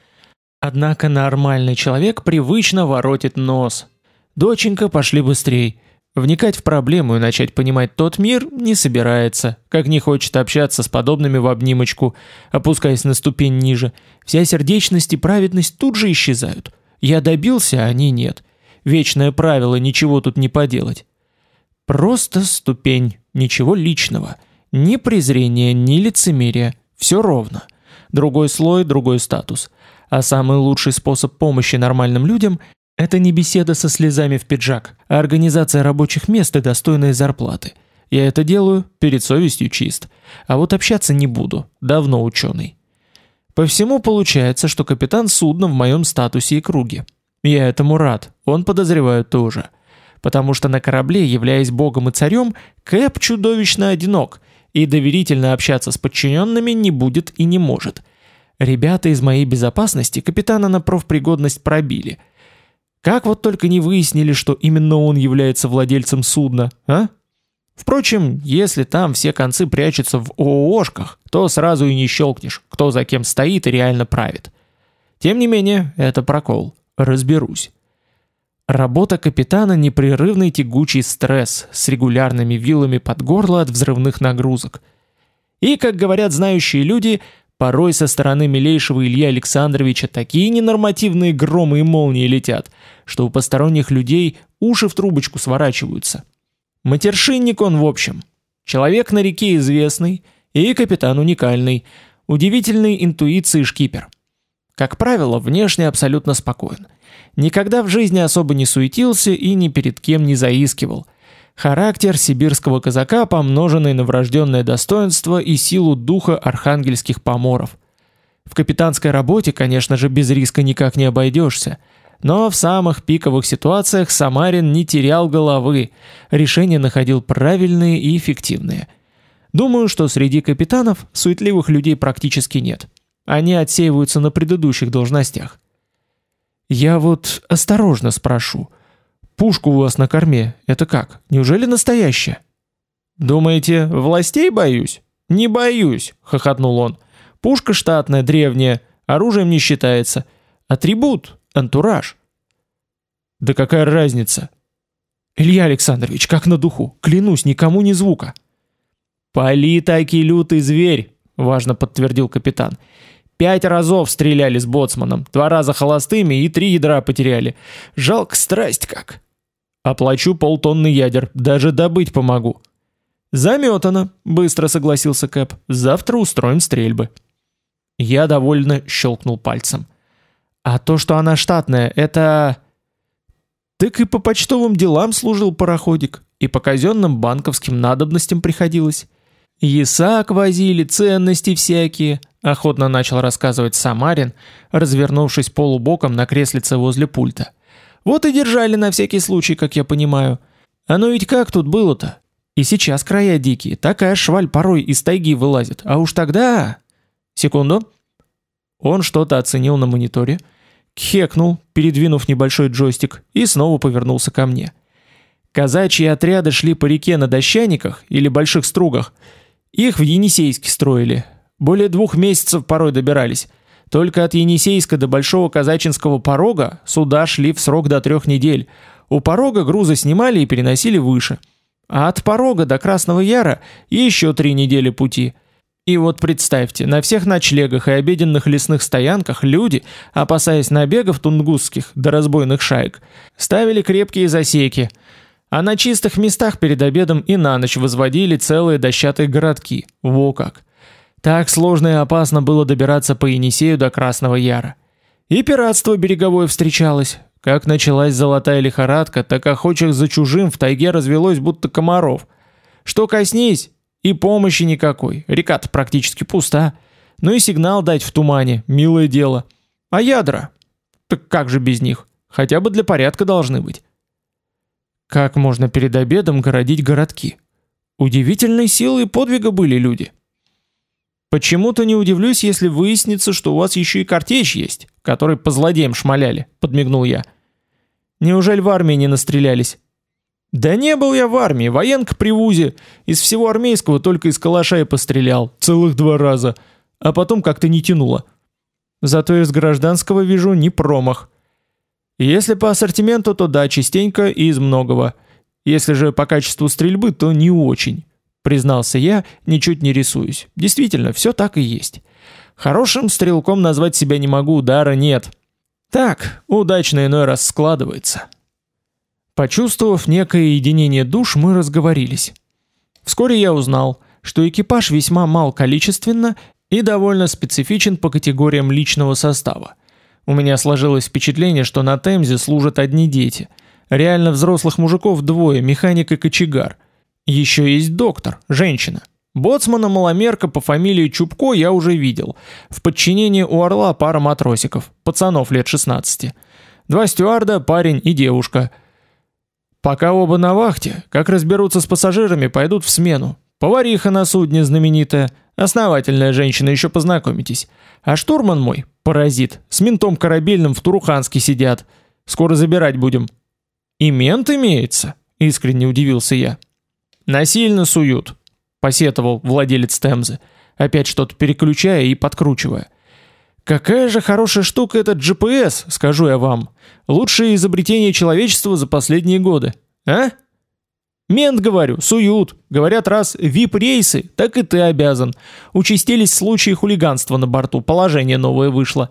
Однако нормальный человек привычно воротит нос. Доченька, пошли быстрей. Вникать в проблему и начать понимать тот мир не собирается, как не хочет общаться с подобными в обнимочку, опускаясь на ступень ниже. Вся сердечность и праведность тут же исчезают. Я добился, а они нет. Вечное правило, ничего тут не поделать. Просто ступень, ничего личного. Ни презрения, ни лицемерия. Все ровно. Другой слой, другой статус. А самый лучший способ помощи нормальным людям это не беседа со слезами в пиджак, а организация рабочих мест и достойные зарплаты. Я это делаю, перед совестью чист. А вот общаться не буду, давно ученый. По всему получается, что капитан судна в моем статусе и круге. Я этому рад, он подозревает тоже. Потому что на корабле, являясь богом и царем, Кэп чудовищно одинок, и доверительно общаться с подчиненными не будет и не может. Ребята из моей безопасности капитана на профпригодность пробили – как вот только не выяснили, что именно он является владельцем судна, а? Впрочем, если там все концы прячутся в ООшках, то сразу и не щелкнешь, кто за кем стоит и реально правит. Тем не менее, это прокол. Разберусь. Работа капитана – непрерывный тягучий стресс с регулярными вилами под горло от взрывных нагрузок. И, как говорят знающие люди, Порой со стороны милейшего Ильи Александровича такие ненормативные громы и молнии летят, что у посторонних людей уши в трубочку сворачиваются. Матершинник он в общем. Человек на реке известный и капитан уникальный, удивительной интуиции шкипер. Как правило, внешне абсолютно спокоен. Никогда в жизни особо не суетился и ни перед кем не заискивал – Характер сибирского казака, помноженный на врожденное достоинство и силу духа архангельских поморов. В капитанской работе, конечно же, без риска никак не обойдешься. Но в самых пиковых ситуациях Самарин не терял головы, решения находил правильные и эффективные. Думаю, что среди капитанов суетливых людей практически нет. Они отсеиваются на предыдущих должностях. Я вот осторожно спрошу – Пушку у вас на корме. Это как? Неужели настоящая? Думаете, властей боюсь? Не боюсь, хохотнул он. Пушка штатная, древняя, оружием не считается. Атрибут, антураж. Да какая разница? Илья Александрович, как на духу, клянусь, никому ни звука. Пали таки лютый зверь, важно подтвердил капитан. Пять разов стреляли с боцманом, два раза холостыми и три ядра потеряли. Жалко страсть как. Оплачу полтонны ядер, даже добыть помогу. Заметано, быстро согласился Кэп. Завтра устроим стрельбы. Я довольно щелкнул пальцем. А то, что она штатная, это... Так и по почтовым делам служил пароходик, и по казенным банковским надобностям приходилось. Ясак возили, ценности всякие, охотно начал рассказывать Самарин, развернувшись полубоком на креслице возле пульта. Вот и держали на всякий случай, как я понимаю. А ну ведь как тут было-то? И сейчас края дикие, такая шваль порой из тайги вылазит. А уж тогда... Секунду. Он что-то оценил на мониторе, кхекнул, передвинув небольшой джойстик, и снова повернулся ко мне. Казачьи отряды шли по реке на дощаниках или больших стругах. Их в Енисейске строили. Более двух месяцев порой добирались. Только от Енисейска до Большого Казачинского порога суда шли в срок до трех недель. У порога грузы снимали и переносили выше. А от порога до Красного Яра еще три недели пути. И вот представьте, на всех ночлегах и обеденных лесных стоянках люди, опасаясь набегов тунгусских до разбойных шаек, ставили крепкие засеки, а на чистых местах перед обедом и на ночь возводили целые дощатые городки. Во как! Так сложно и опасно было добираться по Енисею до Красного Яра. И пиратство береговое встречалось. Как началась золотая лихорадка, так охочих за чужим в тайге развелось будто комаров. Что коснись, и помощи никакой, река-то практически пуста. Ну и сигнал дать в тумане, милое дело. А ядра? Так как же без них? Хотя бы для порядка должны быть. Как можно перед обедом городить городки? Удивительной силы и подвига были люди. Почему-то не удивлюсь, если выяснится, что у вас еще и картечь есть, которой по злодеям шмаляли, подмигнул я. Неужели в армии не настрелялись? Да не был я в армии, военка при вузе. Из всего армейского только из калаша и пострелял, целых два раза. А потом как-то не тянуло. Зато из гражданского вижу не промах. Если по ассортименту, то да, частенько и из многого. Если же по качеству стрельбы, то не очень. Признался я, ничуть не рисуюсь. Действительно, все так и есть. Хорошим стрелком назвать себя не могу, дара нет. Так, удачно иной раз складывается. Почувствовав некое единение душ, мы разговорились. Вскоре я узнал, что экипаж весьма мал количественно и довольно специфичен по категориям личного состава. У меня сложилось впечатление, что на Темзе служат одни дети. Реально взрослых мужиков двое, механик и кочегар. Еще есть доктор, женщина. Боцмана маломерка по фамилии Чубко я уже видел. В подчинении у Орла пара матросиков, пацанов лет 16. Два стюарда, парень и девушка. Пока оба на вахте, как разберутся с пассажирами, пойдут в смену. Повариха на судне знаменитая, основательная женщина, еще познакомитесь. А штурман мой, паразит, с ментом корабельным в Туруханске сидят. Скоро забирать будем. И мент имеется, искренне удивился я. Насильно суют, посетовал владелец Темзы, опять что-то переключая и подкручивая. Какая же хорошая штука этот GPS, скажу я вам. Лучшее изобретение человечества за последние годы. А? Мент, говорю, суют. Говорят, раз VIP-рейсы, так и ты обязан. Участились случаи хулиганства на борту, положение новое вышло.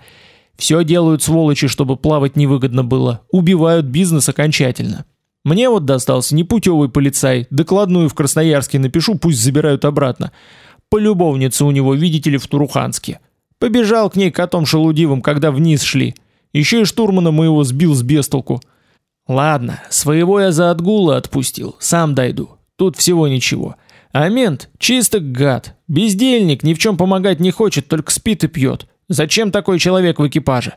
Все делают сволочи, чтобы плавать невыгодно было. Убивают бизнес окончательно. Мне вот достался непутевый полицай, докладную в Красноярске напишу, пусть забирают обратно. Полюбовница у него, видите ли, в Туруханске. Побежал к ней котом шелудивым, когда вниз шли. Еще и штурмана моего сбил с бестолку. Ладно, своего я за отгула отпустил, сам дойду. Тут всего ничего. А мент чисто гад, бездельник, ни в чем помогать не хочет, только спит и пьет. Зачем такой человек в экипаже?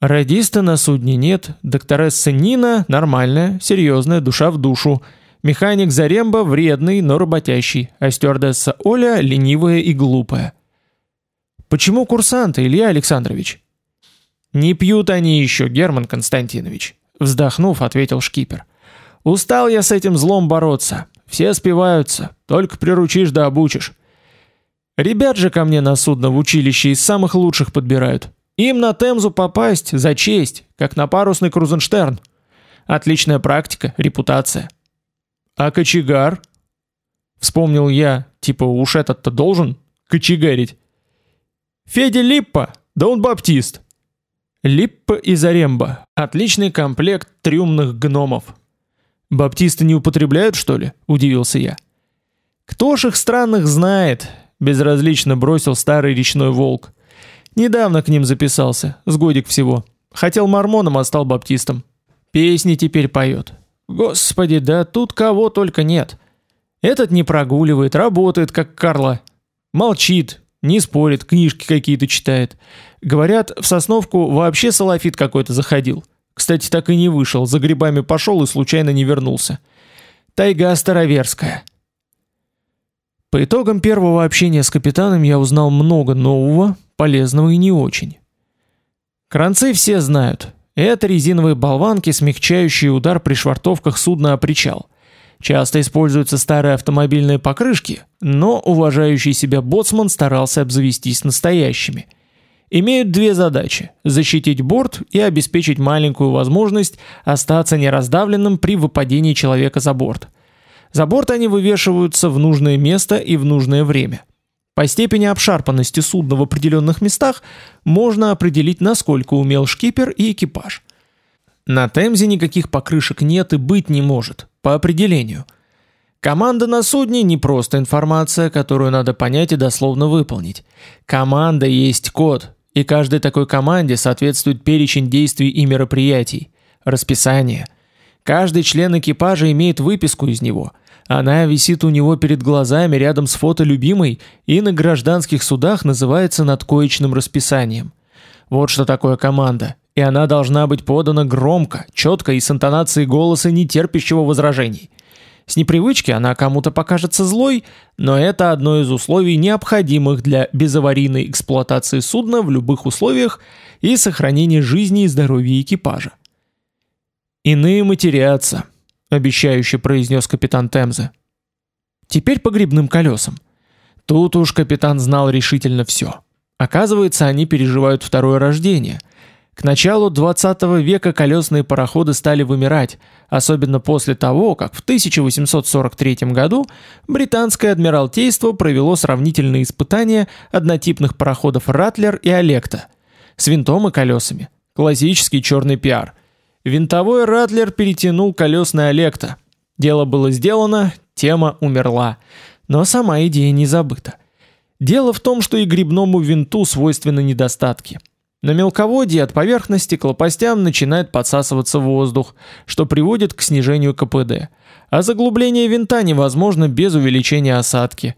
Радиста на судне нет, докторесса Нина нормальная, серьезная, душа в душу. Механик Заремба вредный, но работящий, а стюардесса Оля ленивая и глупая. Почему курсанты, Илья Александрович? Не пьют они еще, Герман Константинович, вздохнув, ответил шкипер. Устал я с этим злом бороться. Все спиваются, только приручишь да обучишь. Ребят же ко мне на судно в училище из самых лучших подбирают. Им на Темзу попасть за честь, как на парусный Крузенштерн. Отличная практика, репутация. А кочегар? Вспомнил я, типа уж этот-то должен кочегарить. Федя Липпа, да он баптист. Липпа и Заремба. Отличный комплект трюмных гномов. Баптисты не употребляют, что ли? Удивился я. Кто ж их странных знает? Безразлично бросил старый речной волк. Недавно к ним записался, с годик всего. Хотел мормоном, а стал баптистом. Песни теперь поет. Господи, да тут кого только нет. Этот не прогуливает, работает как Карла. Молчит, не спорит, книжки какие-то читает. Говорят, в Сосновку вообще салафит какой-то заходил. Кстати, так и не вышел, за грибами пошел и случайно не вернулся. Тайга староверская. По итогам первого общения с капитаном я узнал много нового, полезного и не очень. Кранцы все знают. Это резиновые болванки, смягчающие удар при швартовках судна о причал. Часто используются старые автомобильные покрышки, но уважающий себя боцман старался обзавестись настоящими. Имеют две задачи: защитить борт и обеспечить маленькую возможность остаться нераздавленным при выпадении человека за борт. За борт они вывешиваются в нужное место и в нужное время. По степени обшарпанности судна в определенных местах можно определить, насколько умел шкипер и экипаж. На Темзе никаких покрышек нет и быть не может, по определению. Команда на судне не просто информация, которую надо понять и дословно выполнить. Команда есть код, и каждой такой команде соответствует перечень действий и мероприятий, расписание. Каждый член экипажа имеет выписку из него – она висит у него перед глазами рядом с фото любимой и на гражданских судах называется надкоечным расписанием. Вот что такое команда, и она должна быть подана громко, четко и с интонацией голоса, не терпящего возражений. С непривычки она кому-то покажется злой, но это одно из условий, необходимых для безаварийной эксплуатации судна в любых условиях и сохранения жизни и здоровья экипажа. Иные матерятся, обещающе произнес капитан Темзы. Теперь по грибным колесам. Тут уж капитан знал решительно все. Оказывается, они переживают второе рождение. К началу 20 века колесные пароходы стали вымирать, особенно после того, как в 1843 году британское адмиралтейство провело сравнительные испытания однотипных пароходов «Ратлер» и «Олекта» с винтом и колесами. Классический черный пиар. Винтовой «Ратлер» перетянул колесный «Олекта». Дело было сделано, тема умерла. Но сама идея не забыта. Дело в том, что и грибному винту свойственны недостатки. На мелководье от поверхности к лопастям начинает подсасываться воздух, что приводит к снижению КПД. А заглубление винта невозможно без увеличения осадки.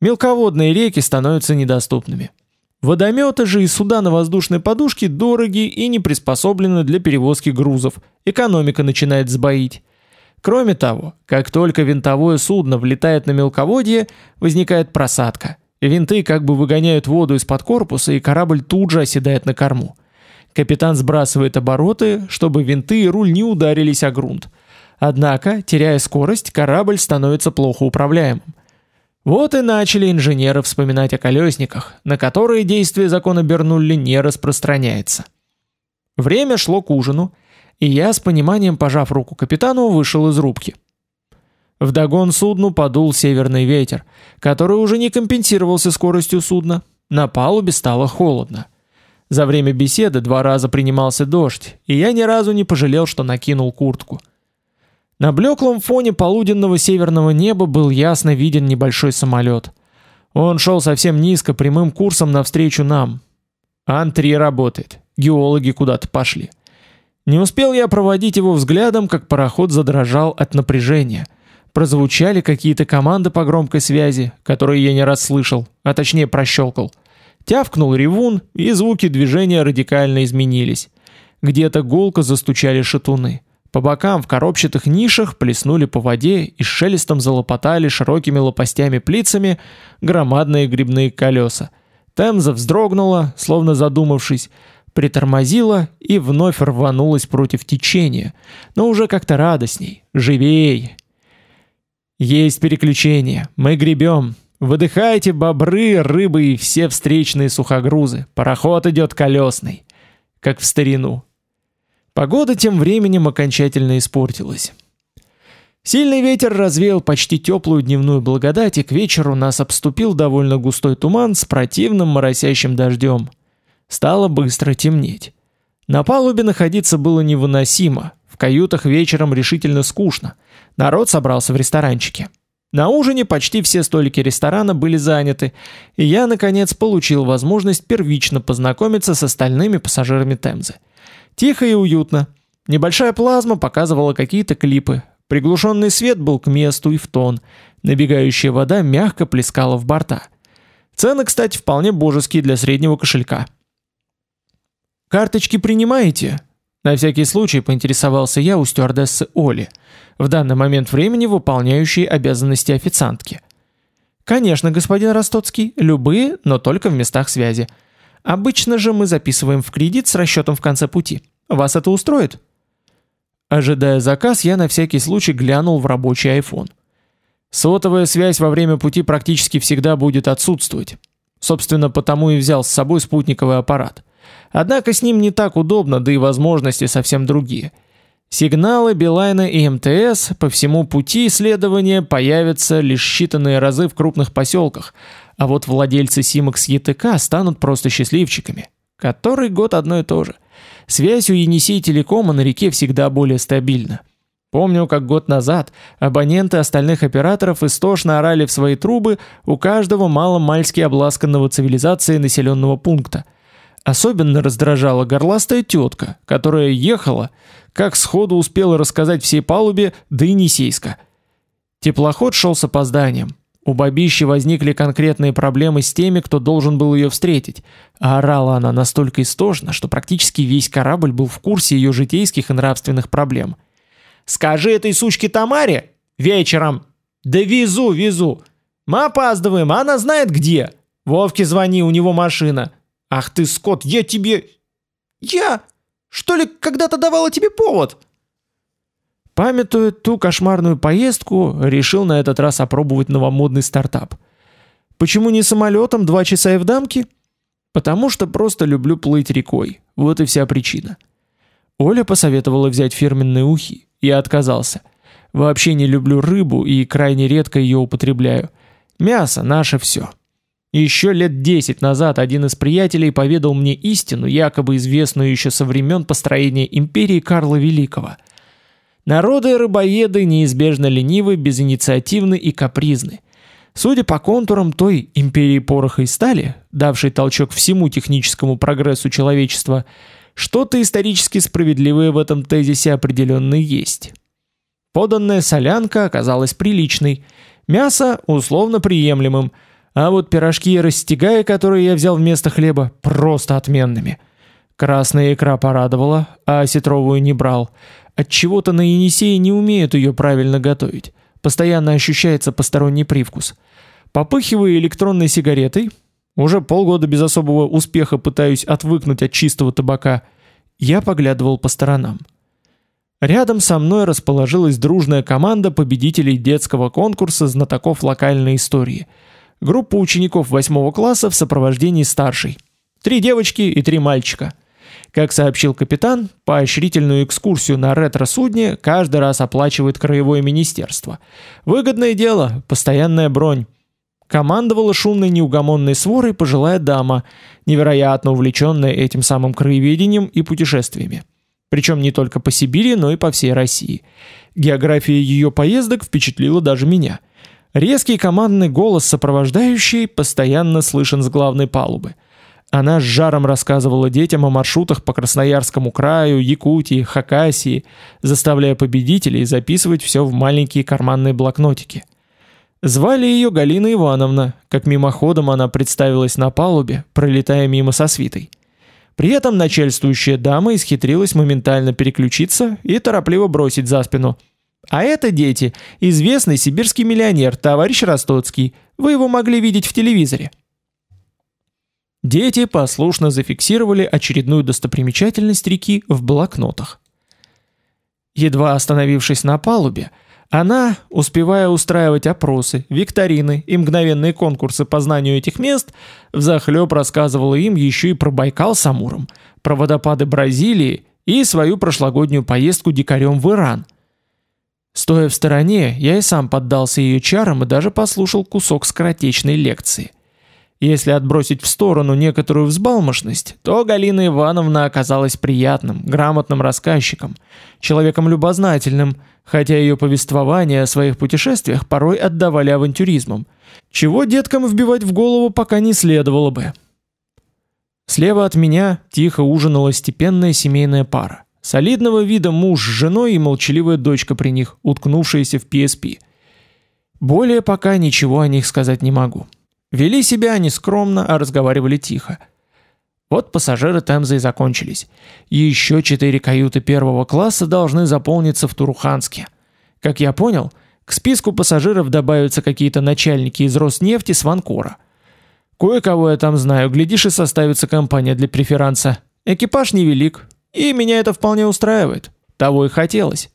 Мелководные реки становятся недоступными. Водометы же и суда на воздушной подушке дороги и не приспособлены для перевозки грузов. Экономика начинает сбоить. Кроме того, как только винтовое судно влетает на мелководье, возникает просадка – Винты как бы выгоняют воду из-под корпуса, и корабль тут же оседает на корму. Капитан сбрасывает обороты, чтобы винты и руль не ударились о грунт. Однако, теряя скорость, корабль становится плохо управляемым. Вот и начали инженеры вспоминать о колесниках, на которые действие закона Бернулли не распространяется. Время шло к ужину, и я, с пониманием пожав руку капитану, вышел из рубки. Вдогон судну подул северный ветер, который уже не компенсировался скоростью судна. На палубе стало холодно. За время беседы два раза принимался дождь, и я ни разу не пожалел, что накинул куртку. На блеклом фоне полуденного северного неба был ясно виден небольшой самолет. Он шел совсем низко, прямым курсом навстречу нам. Ан-3 работает. Геологи куда-то пошли. Не успел я проводить его взглядом, как пароход задрожал от напряжения – Прозвучали какие-то команды по громкой связи, которые я не раз слышал, а точнее прощелкал. Тявкнул ревун, и звуки движения радикально изменились. Где-то гулко застучали шатуны. По бокам в коробчатых нишах плеснули по воде и шелестом залопотали широкими лопастями-плицами громадные грибные колеса. Темза вздрогнула, словно задумавшись, притормозила и вновь рванулась против течения, но уже как-то радостней, живей, есть переключение. Мы гребем. Выдыхайте бобры, рыбы и все встречные сухогрузы. Пароход идет колесный. Как в старину. Погода тем временем окончательно испортилась. Сильный ветер развеял почти теплую дневную благодать, и к вечеру нас обступил довольно густой туман с противным моросящим дождем. Стало быстро темнеть. На палубе находиться было невыносимо, в каютах вечером решительно скучно. Народ собрался в ресторанчике. На ужине почти все столики ресторана были заняты, и я, наконец, получил возможность первично познакомиться с остальными пассажирами Темзы. Тихо и уютно. Небольшая плазма показывала какие-то клипы. Приглушенный свет был к месту и в тон. Набегающая вода мягко плескала в борта. Цены, кстати, вполне божеские для среднего кошелька. «Карточки принимаете?» На всякий случай поинтересовался я у стюардессы Оли, в данный момент времени выполняющей обязанности официантки. Конечно, господин Ростоцкий, любые, но только в местах связи. Обычно же мы записываем в кредит с расчетом в конце пути. Вас это устроит? Ожидая заказ, я на всякий случай глянул в рабочий iPhone. Сотовая связь во время пути практически всегда будет отсутствовать. Собственно, потому и взял с собой спутниковый аппарат. Однако с ним не так удобно, да и возможности совсем другие. Сигналы Билайна и МТС по всему пути исследования появятся лишь считанные разы в крупных поселках, а вот владельцы Симок с ЕТК станут просто счастливчиками. Который год одно и то же. Связь у Енисей Телекома на реке всегда более стабильна. Помню, как год назад абоненты остальных операторов истошно орали в свои трубы у каждого мало-мальски обласканного цивилизацией населенного пункта – Особенно раздражала горластая тетка, которая ехала, как сходу успела рассказать всей палубе до Енисейска. Теплоход шел с опозданием. У бабищи возникли конкретные проблемы с теми, кто должен был ее встретить, а орала она настолько истошно, что практически весь корабль был в курсе ее житейских и нравственных проблем. «Скажи этой сучке Тамаре! Вечером! Да везу, везу! Мы опаздываем, а она знает где! Вовке звони, у него машина! «Ах ты, Скотт, я тебе... Я... Что ли, когда-то давала тебе повод?» Памятуя ту кошмарную поездку, решил на этот раз опробовать новомодный стартап. Почему не самолетом два часа и в дамке? Потому что просто люблю плыть рекой. Вот и вся причина. Оля посоветовала взять фирменные ухи. Я отказался. Вообще не люблю рыбу и крайне редко ее употребляю. Мясо наше все. Еще лет десять назад один из приятелей поведал мне истину, якобы известную еще со времен построения империи Карла Великого. Народы рыбоеды неизбежно ленивы, безинициативны и капризны. Судя по контурам той империи пороха и стали, давшей толчок всему техническому прогрессу человечества, что-то исторически справедливое в этом тезисе определенно есть. Поданная солянка оказалась приличной, мясо условно приемлемым, а вот пирожки и растягая, которые я взял вместо хлеба, просто отменными. Красная икра порадовала, а осетровую не брал. От чего то на Енисее не умеют ее правильно готовить. Постоянно ощущается посторонний привкус. Попыхивая электронной сигаретой, уже полгода без особого успеха пытаюсь отвыкнуть от чистого табака, я поглядывал по сторонам. Рядом со мной расположилась дружная команда победителей детского конкурса знатоков локальной истории. Группа учеников восьмого класса в сопровождении старшей. Три девочки и три мальчика. Как сообщил капитан, поощрительную экскурсию на ретро-судне каждый раз оплачивает краевое министерство. Выгодное дело, постоянная бронь. Командовала шумной неугомонной сворой пожилая дама, невероятно увлеченная этим самым краеведением и путешествиями. Причем не только по Сибири, но и по всей России. География ее поездок впечатлила даже меня. Резкий командный голос сопровождающий постоянно слышен с главной палубы. Она с жаром рассказывала детям о маршрутах по Красноярскому краю, Якутии, Хакасии, заставляя победителей записывать все в маленькие карманные блокнотики. Звали ее Галина Ивановна, как мимоходом она представилась на палубе, пролетая мимо со свитой. При этом начальствующая дама исхитрилась моментально переключиться и торопливо бросить за спину. «А это, дети, известный сибирский миллионер, товарищ Ростоцкий. Вы его могли видеть в телевизоре». Дети послушно зафиксировали очередную достопримечательность реки в блокнотах. Едва остановившись на палубе, она, успевая устраивать опросы, викторины и мгновенные конкурсы по знанию этих мест, взахлеб рассказывала им еще и про Байкал с Амуром, про водопады Бразилии и свою прошлогоднюю поездку дикарем в Иран. Стоя в стороне, я и сам поддался ее чарам и даже послушал кусок скоротечной лекции. Если отбросить в сторону некоторую взбалмошность, то Галина Ивановна оказалась приятным, грамотным рассказчиком, человеком любознательным, хотя ее повествования о своих путешествиях порой отдавали авантюризмом, чего деткам вбивать в голову пока не следовало бы. Слева от меня тихо ужинала степенная семейная пара. Солидного вида муж с женой и молчаливая дочка при них, уткнувшаяся в PSP. Более пока ничего о них сказать не могу. Вели себя они скромно, а разговаривали тихо. Вот пассажиры Темзы и закончились. Еще четыре каюты первого класса должны заполниться в Туруханске. Как я понял, к списку пассажиров добавятся какие-то начальники из Роснефти с Ванкора. Кое-кого я там знаю, глядишь и составится компания для преферанса. Экипаж невелик, и меня это вполне устраивает. Того и хотелось.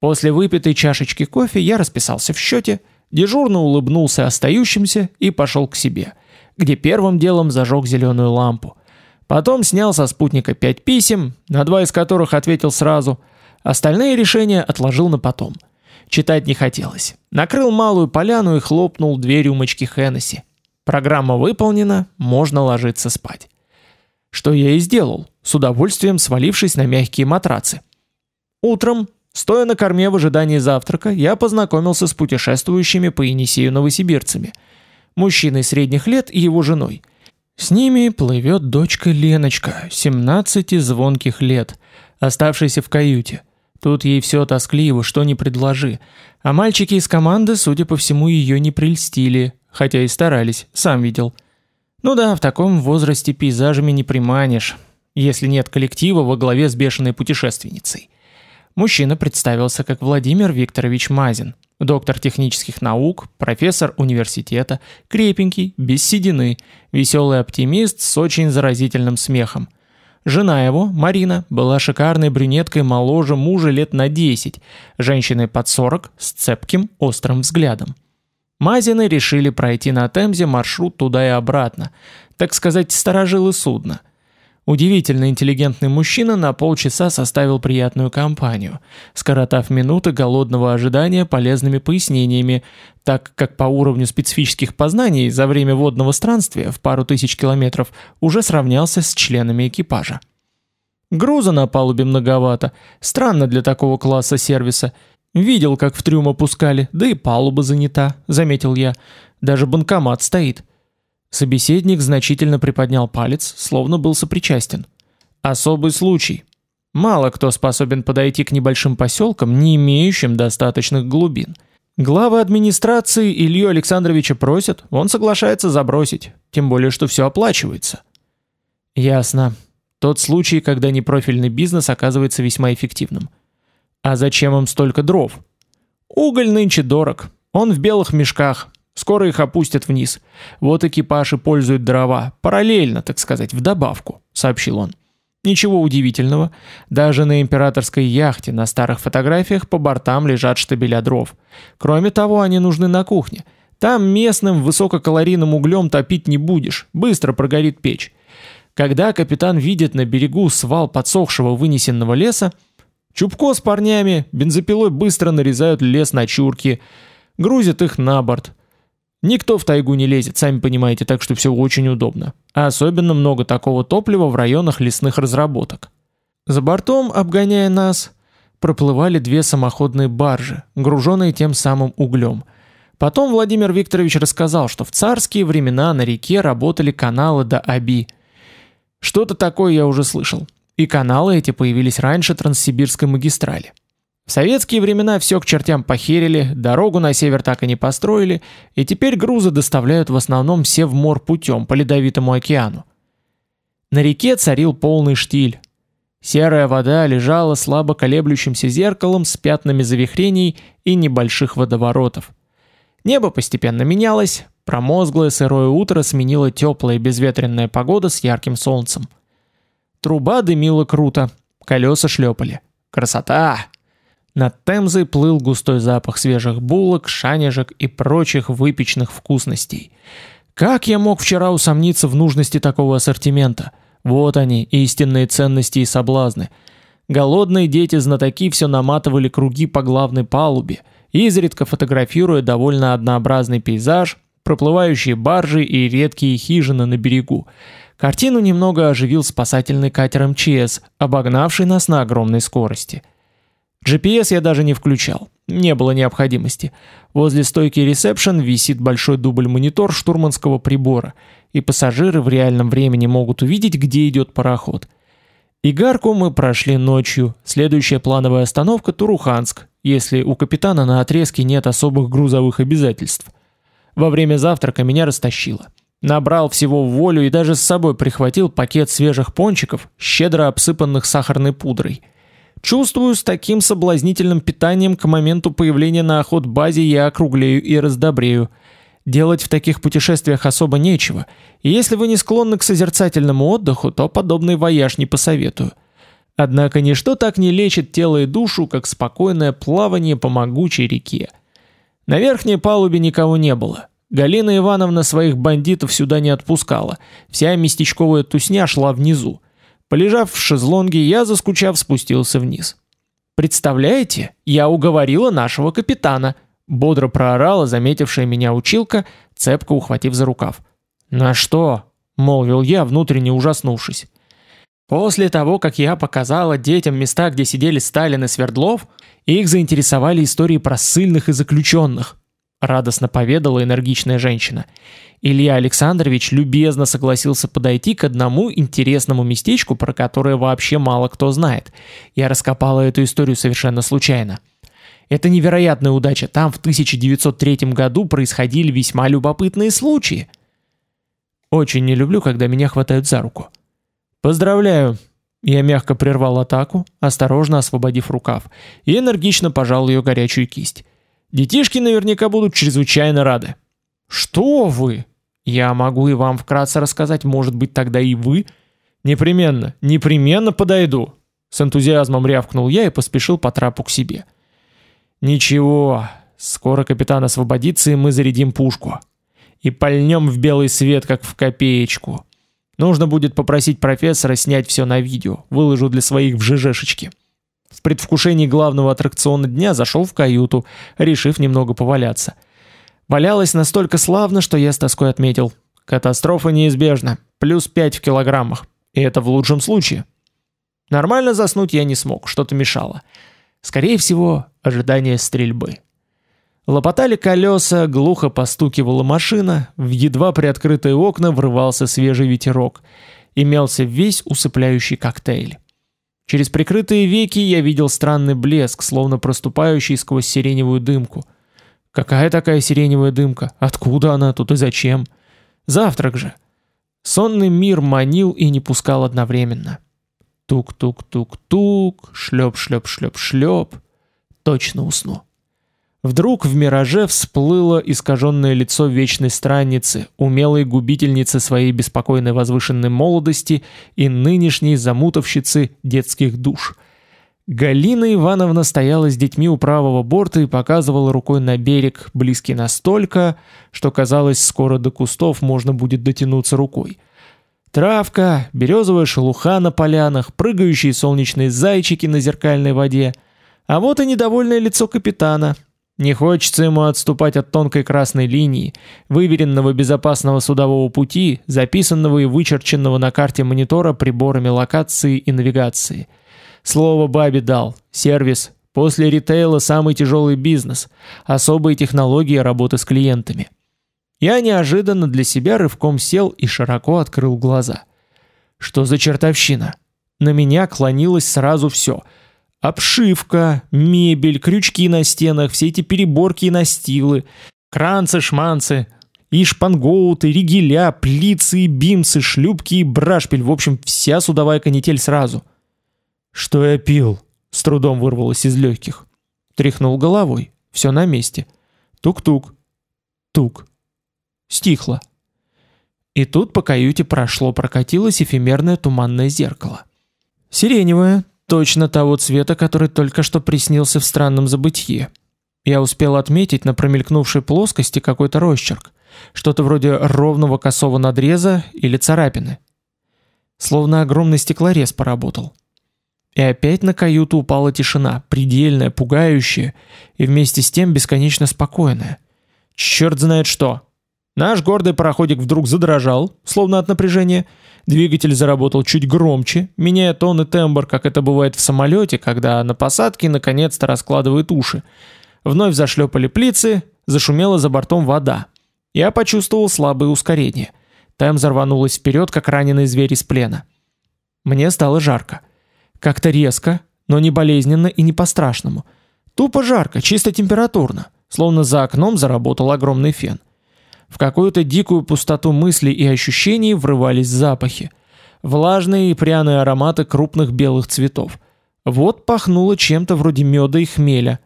После выпитой чашечки кофе я расписался в счете, дежурно улыбнулся остающимся и пошел к себе, где первым делом зажег зеленую лампу. Потом снял со спутника пять писем, на два из которых ответил сразу. Остальные решения отложил на потом. Читать не хотелось. Накрыл малую поляну и хлопнул две рюмочки Хеннесси. Программа выполнена, можно ложиться спать. Что я и сделал, с удовольствием свалившись на мягкие матрацы. Утром, стоя на корме в ожидании завтрака, я познакомился с путешествующими по Енисею новосибирцами. Мужчиной средних лет и его женой. С ними плывет дочка Леночка, 17 звонких лет, оставшаяся в каюте. Тут ей все тоскливо, что не предложи. А мальчики из команды, судя по всему, ее не прельстили, хотя и старались, сам видел. Ну да, в таком возрасте пейзажами не приманишь, если нет коллектива во главе с бешеной путешественницей. Мужчина представился как Владимир Викторович Мазин, доктор технических наук, профессор университета, крепенький, без седины, веселый оптимист с очень заразительным смехом. Жена его, Марина, была шикарной брюнеткой моложе мужа лет на 10, женщиной под 40 с цепким, острым взглядом. Мазины решили пройти на Темзе маршрут туда и обратно, так сказать, сторожилы судна. Удивительно интеллигентный мужчина на полчаса составил приятную компанию, скоротав минуты голодного ожидания полезными пояснениями, так как по уровню специфических познаний за время водного странствия в пару тысяч километров уже сравнялся с членами экипажа. Груза на палубе многовато, странно для такого класса сервиса. Видел, как в трюм опускали, да и палуба занята, заметил я. Даже банкомат стоит. Собеседник значительно приподнял палец, словно был сопричастен. Особый случай. Мало кто способен подойти к небольшим поселкам, не имеющим достаточных глубин. Главы администрации Илью Александровича просят, он соглашается забросить, тем более что все оплачивается. Ясно. Тот случай, когда непрофильный бизнес оказывается весьма эффективным. А зачем им столько дров? Уголь нынче дорог. Он в белых мешках, Скоро их опустят вниз. Вот экипаж и пользует дрова, параллельно, так сказать, в добавку», — сообщил он. Ничего удивительного, даже на императорской яхте на старых фотографиях по бортам лежат штабеля дров. Кроме того, они нужны на кухне. Там местным высококалорийным углем топить не будешь, быстро прогорит печь. Когда капитан видит на берегу свал подсохшего вынесенного леса, Чубко с парнями бензопилой быстро нарезают лес на чурки, грузят их на борт, Никто в тайгу не лезет, сами понимаете, так что все очень удобно. А особенно много такого топлива в районах лесных разработок. За бортом, обгоняя нас, проплывали две самоходные баржи, груженные тем самым углем. Потом Владимир Викторович рассказал, что в царские времена на реке работали каналы до Аби. Что-то такое я уже слышал. И каналы эти появились раньше Транссибирской магистрали. В советские времена все к чертям похерили, дорогу на север так и не построили, и теперь грузы доставляют в основном все в мор путем по ледовитому океану. На реке царил полный штиль. Серая вода лежала слабо колеблющимся зеркалом с пятнами завихрений и небольших водоворотов. Небо постепенно менялось, промозглое сырое утро сменило теплая безветренная погода с ярким солнцем. Труба дымила круто, колеса шлепали. Красота! Над Темзой плыл густой запах свежих булок, шанежек и прочих выпечных вкусностей. Как я мог вчера усомниться в нужности такого ассортимента? Вот они, истинные ценности и соблазны. Голодные дети-знатоки все наматывали круги по главной палубе, изредка фотографируя довольно однообразный пейзаж, проплывающие баржи и редкие хижины на берегу. Картину немного оживил спасательный катер МЧС, обогнавший нас на огромной скорости – GPS я даже не включал. Не было необходимости. Возле стойки ресепшн висит большой дубль-монитор штурманского прибора, и пассажиры в реальном времени могут увидеть, где идет пароход. Игарку мы прошли ночью. Следующая плановая остановка Туруханск, если у капитана на отрезке нет особых грузовых обязательств. Во время завтрака меня растащило. Набрал всего волю и даже с собой прихватил пакет свежих пончиков, щедро обсыпанных сахарной пудрой. Чувствую, с таким соблазнительным питанием к моменту появления на охот-базе я округлею и раздобрею. Делать в таких путешествиях особо нечего, и если вы не склонны к созерцательному отдыху, то подобный вояж не посоветую. Однако ничто так не лечит тело и душу, как спокойное плавание по могучей реке. На верхней палубе никого не было. Галина Ивановна своих бандитов сюда не отпускала. Вся местечковая тусня шла внизу. Полежав в шезлонге, я, заскучав, спустился вниз. «Представляете, я уговорила нашего капитана», — бодро проорала заметившая меня училка, цепко ухватив за рукав. «На что?» — молвил я, внутренне ужаснувшись. После того, как я показала детям места, где сидели Сталин и Свердлов, их заинтересовали истории про ссыльных и заключенных, радостно поведала энергичная женщина. Илья Александрович любезно согласился подойти к одному интересному местечку, про которое вообще мало кто знает. Я раскопала эту историю совершенно случайно. Это невероятная удача. Там в 1903 году происходили весьма любопытные случаи. Очень не люблю, когда меня хватают за руку. Поздравляю. Я мягко прервал атаку, осторожно освободив рукав, и энергично пожал ее горячую кисть. Детишки наверняка будут чрезвычайно рады. Что вы? Я могу и вам вкратце рассказать, может быть, тогда и вы? Непременно, непременно подойду. С энтузиазмом рявкнул я и поспешил по трапу к себе. Ничего, скоро капитан освободится, и мы зарядим пушку. И пальнем в белый свет, как в копеечку. Нужно будет попросить профессора снять все на видео, выложу для своих в ЖЖшечке. В предвкушении главного аттракциона дня зашел в каюту, решив немного поваляться. Валялось настолько славно, что я с тоской отметил. Катастрофа неизбежна, плюс 5 в килограммах. И это в лучшем случае. Нормально заснуть я не смог, что-то мешало. Скорее всего, ожидание стрельбы. Лопотали колеса, глухо постукивала машина, в едва приоткрытые окна врывался свежий ветерок. Имелся весь усыпляющий коктейль. Через прикрытые веки я видел странный блеск, словно проступающий сквозь сиреневую дымку. Какая такая сиреневая дымка? Откуда она тут и зачем? Завтрак же. Сонный мир манил и не пускал одновременно. Тук-тук-тук-тук, шлеп-шлеп-шлеп-шлеп. Точно усну. Вдруг в мираже всплыло искаженное лицо вечной странницы, умелой губительницы своей беспокойной возвышенной молодости и нынешней замутовщицы детских душ. Галина Ивановна стояла с детьми у правого борта и показывала рукой на берег, близкий настолько, что казалось, скоро до кустов можно будет дотянуться рукой. Травка, березовая шелуха на полянах, прыгающие солнечные зайчики на зеркальной воде. А вот и недовольное лицо капитана, не хочется ему отступать от тонкой красной линии, выверенного безопасного судового пути, записанного и вычерченного на карте монитора приборами локации и навигации. Слово бабе дал. Сервис. После ритейла самый тяжелый бизнес. Особые технологии работы с клиентами. Я неожиданно для себя рывком сел и широко открыл глаза. Что за чертовщина? На меня клонилось сразу все – Обшивка, мебель, крючки на стенах, все эти переборки и настилы, кранцы-шманцы, и шпангоуты, ригеля, плицы и бимсы, шлюпки и брашпиль, в общем, вся судовая канитель сразу. «Что я пил?» — с трудом вырвалось из легких. Тряхнул головой. Все на месте. Тук-тук. Тук. Стихло. И тут по каюте прошло, прокатилось эфемерное туманное зеркало. Сиреневое, точно того цвета, который только что приснился в странном забытье. Я успел отметить на промелькнувшей плоскости какой-то росчерк, что-то вроде ровного косого надреза или царапины. Словно огромный стеклорез поработал. И опять на каюту упала тишина, предельная, пугающая и вместе с тем бесконечно спокойная. Черт знает что. Наш гордый пароходик вдруг задрожал, словно от напряжения, Двигатель заработал чуть громче, меняя тон и тембр, как это бывает в самолете, когда на посадке наконец-то раскладывают уши. Вновь зашлепали плицы, зашумела за бортом вода. Я почувствовал слабое ускорение. Тем зарванулась вперед, как раненый зверь из плена. Мне стало жарко. Как-то резко, но не болезненно и не по-страшному. Тупо жарко, чисто температурно, словно за окном заработал огромный фен. В какую-то дикую пустоту мыслей и ощущений врывались запахи. Влажные и пряные ароматы крупных белых цветов. Вот пахнуло чем-то вроде меда и хмеля.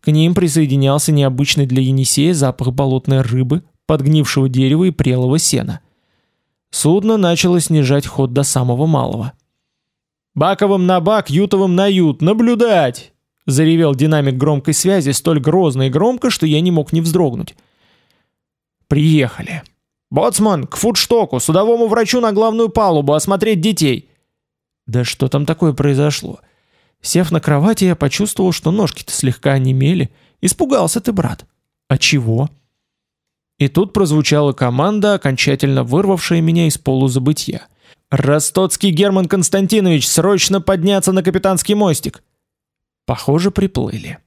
К ним присоединялся необычный для Енисея запах болотной рыбы, подгнившего дерева и прелого сена. Судно начало снижать ход до самого малого. «Баковым на бак, ютовым на ют, наблюдать!» Заревел динамик громкой связи столь грозно и громко, что я не мог не вздрогнуть. Приехали. Боцман, к фудштоку, судовому врачу на главную палубу осмотреть детей. Да что там такое произошло? Сев на кровати, я почувствовал, что ножки-то слегка онемели. Испугался ты, брат. А чего? И тут прозвучала команда, окончательно вырвавшая меня из полузабытия. «Ростоцкий Герман Константинович, срочно подняться на капитанский мостик!» Похоже, приплыли.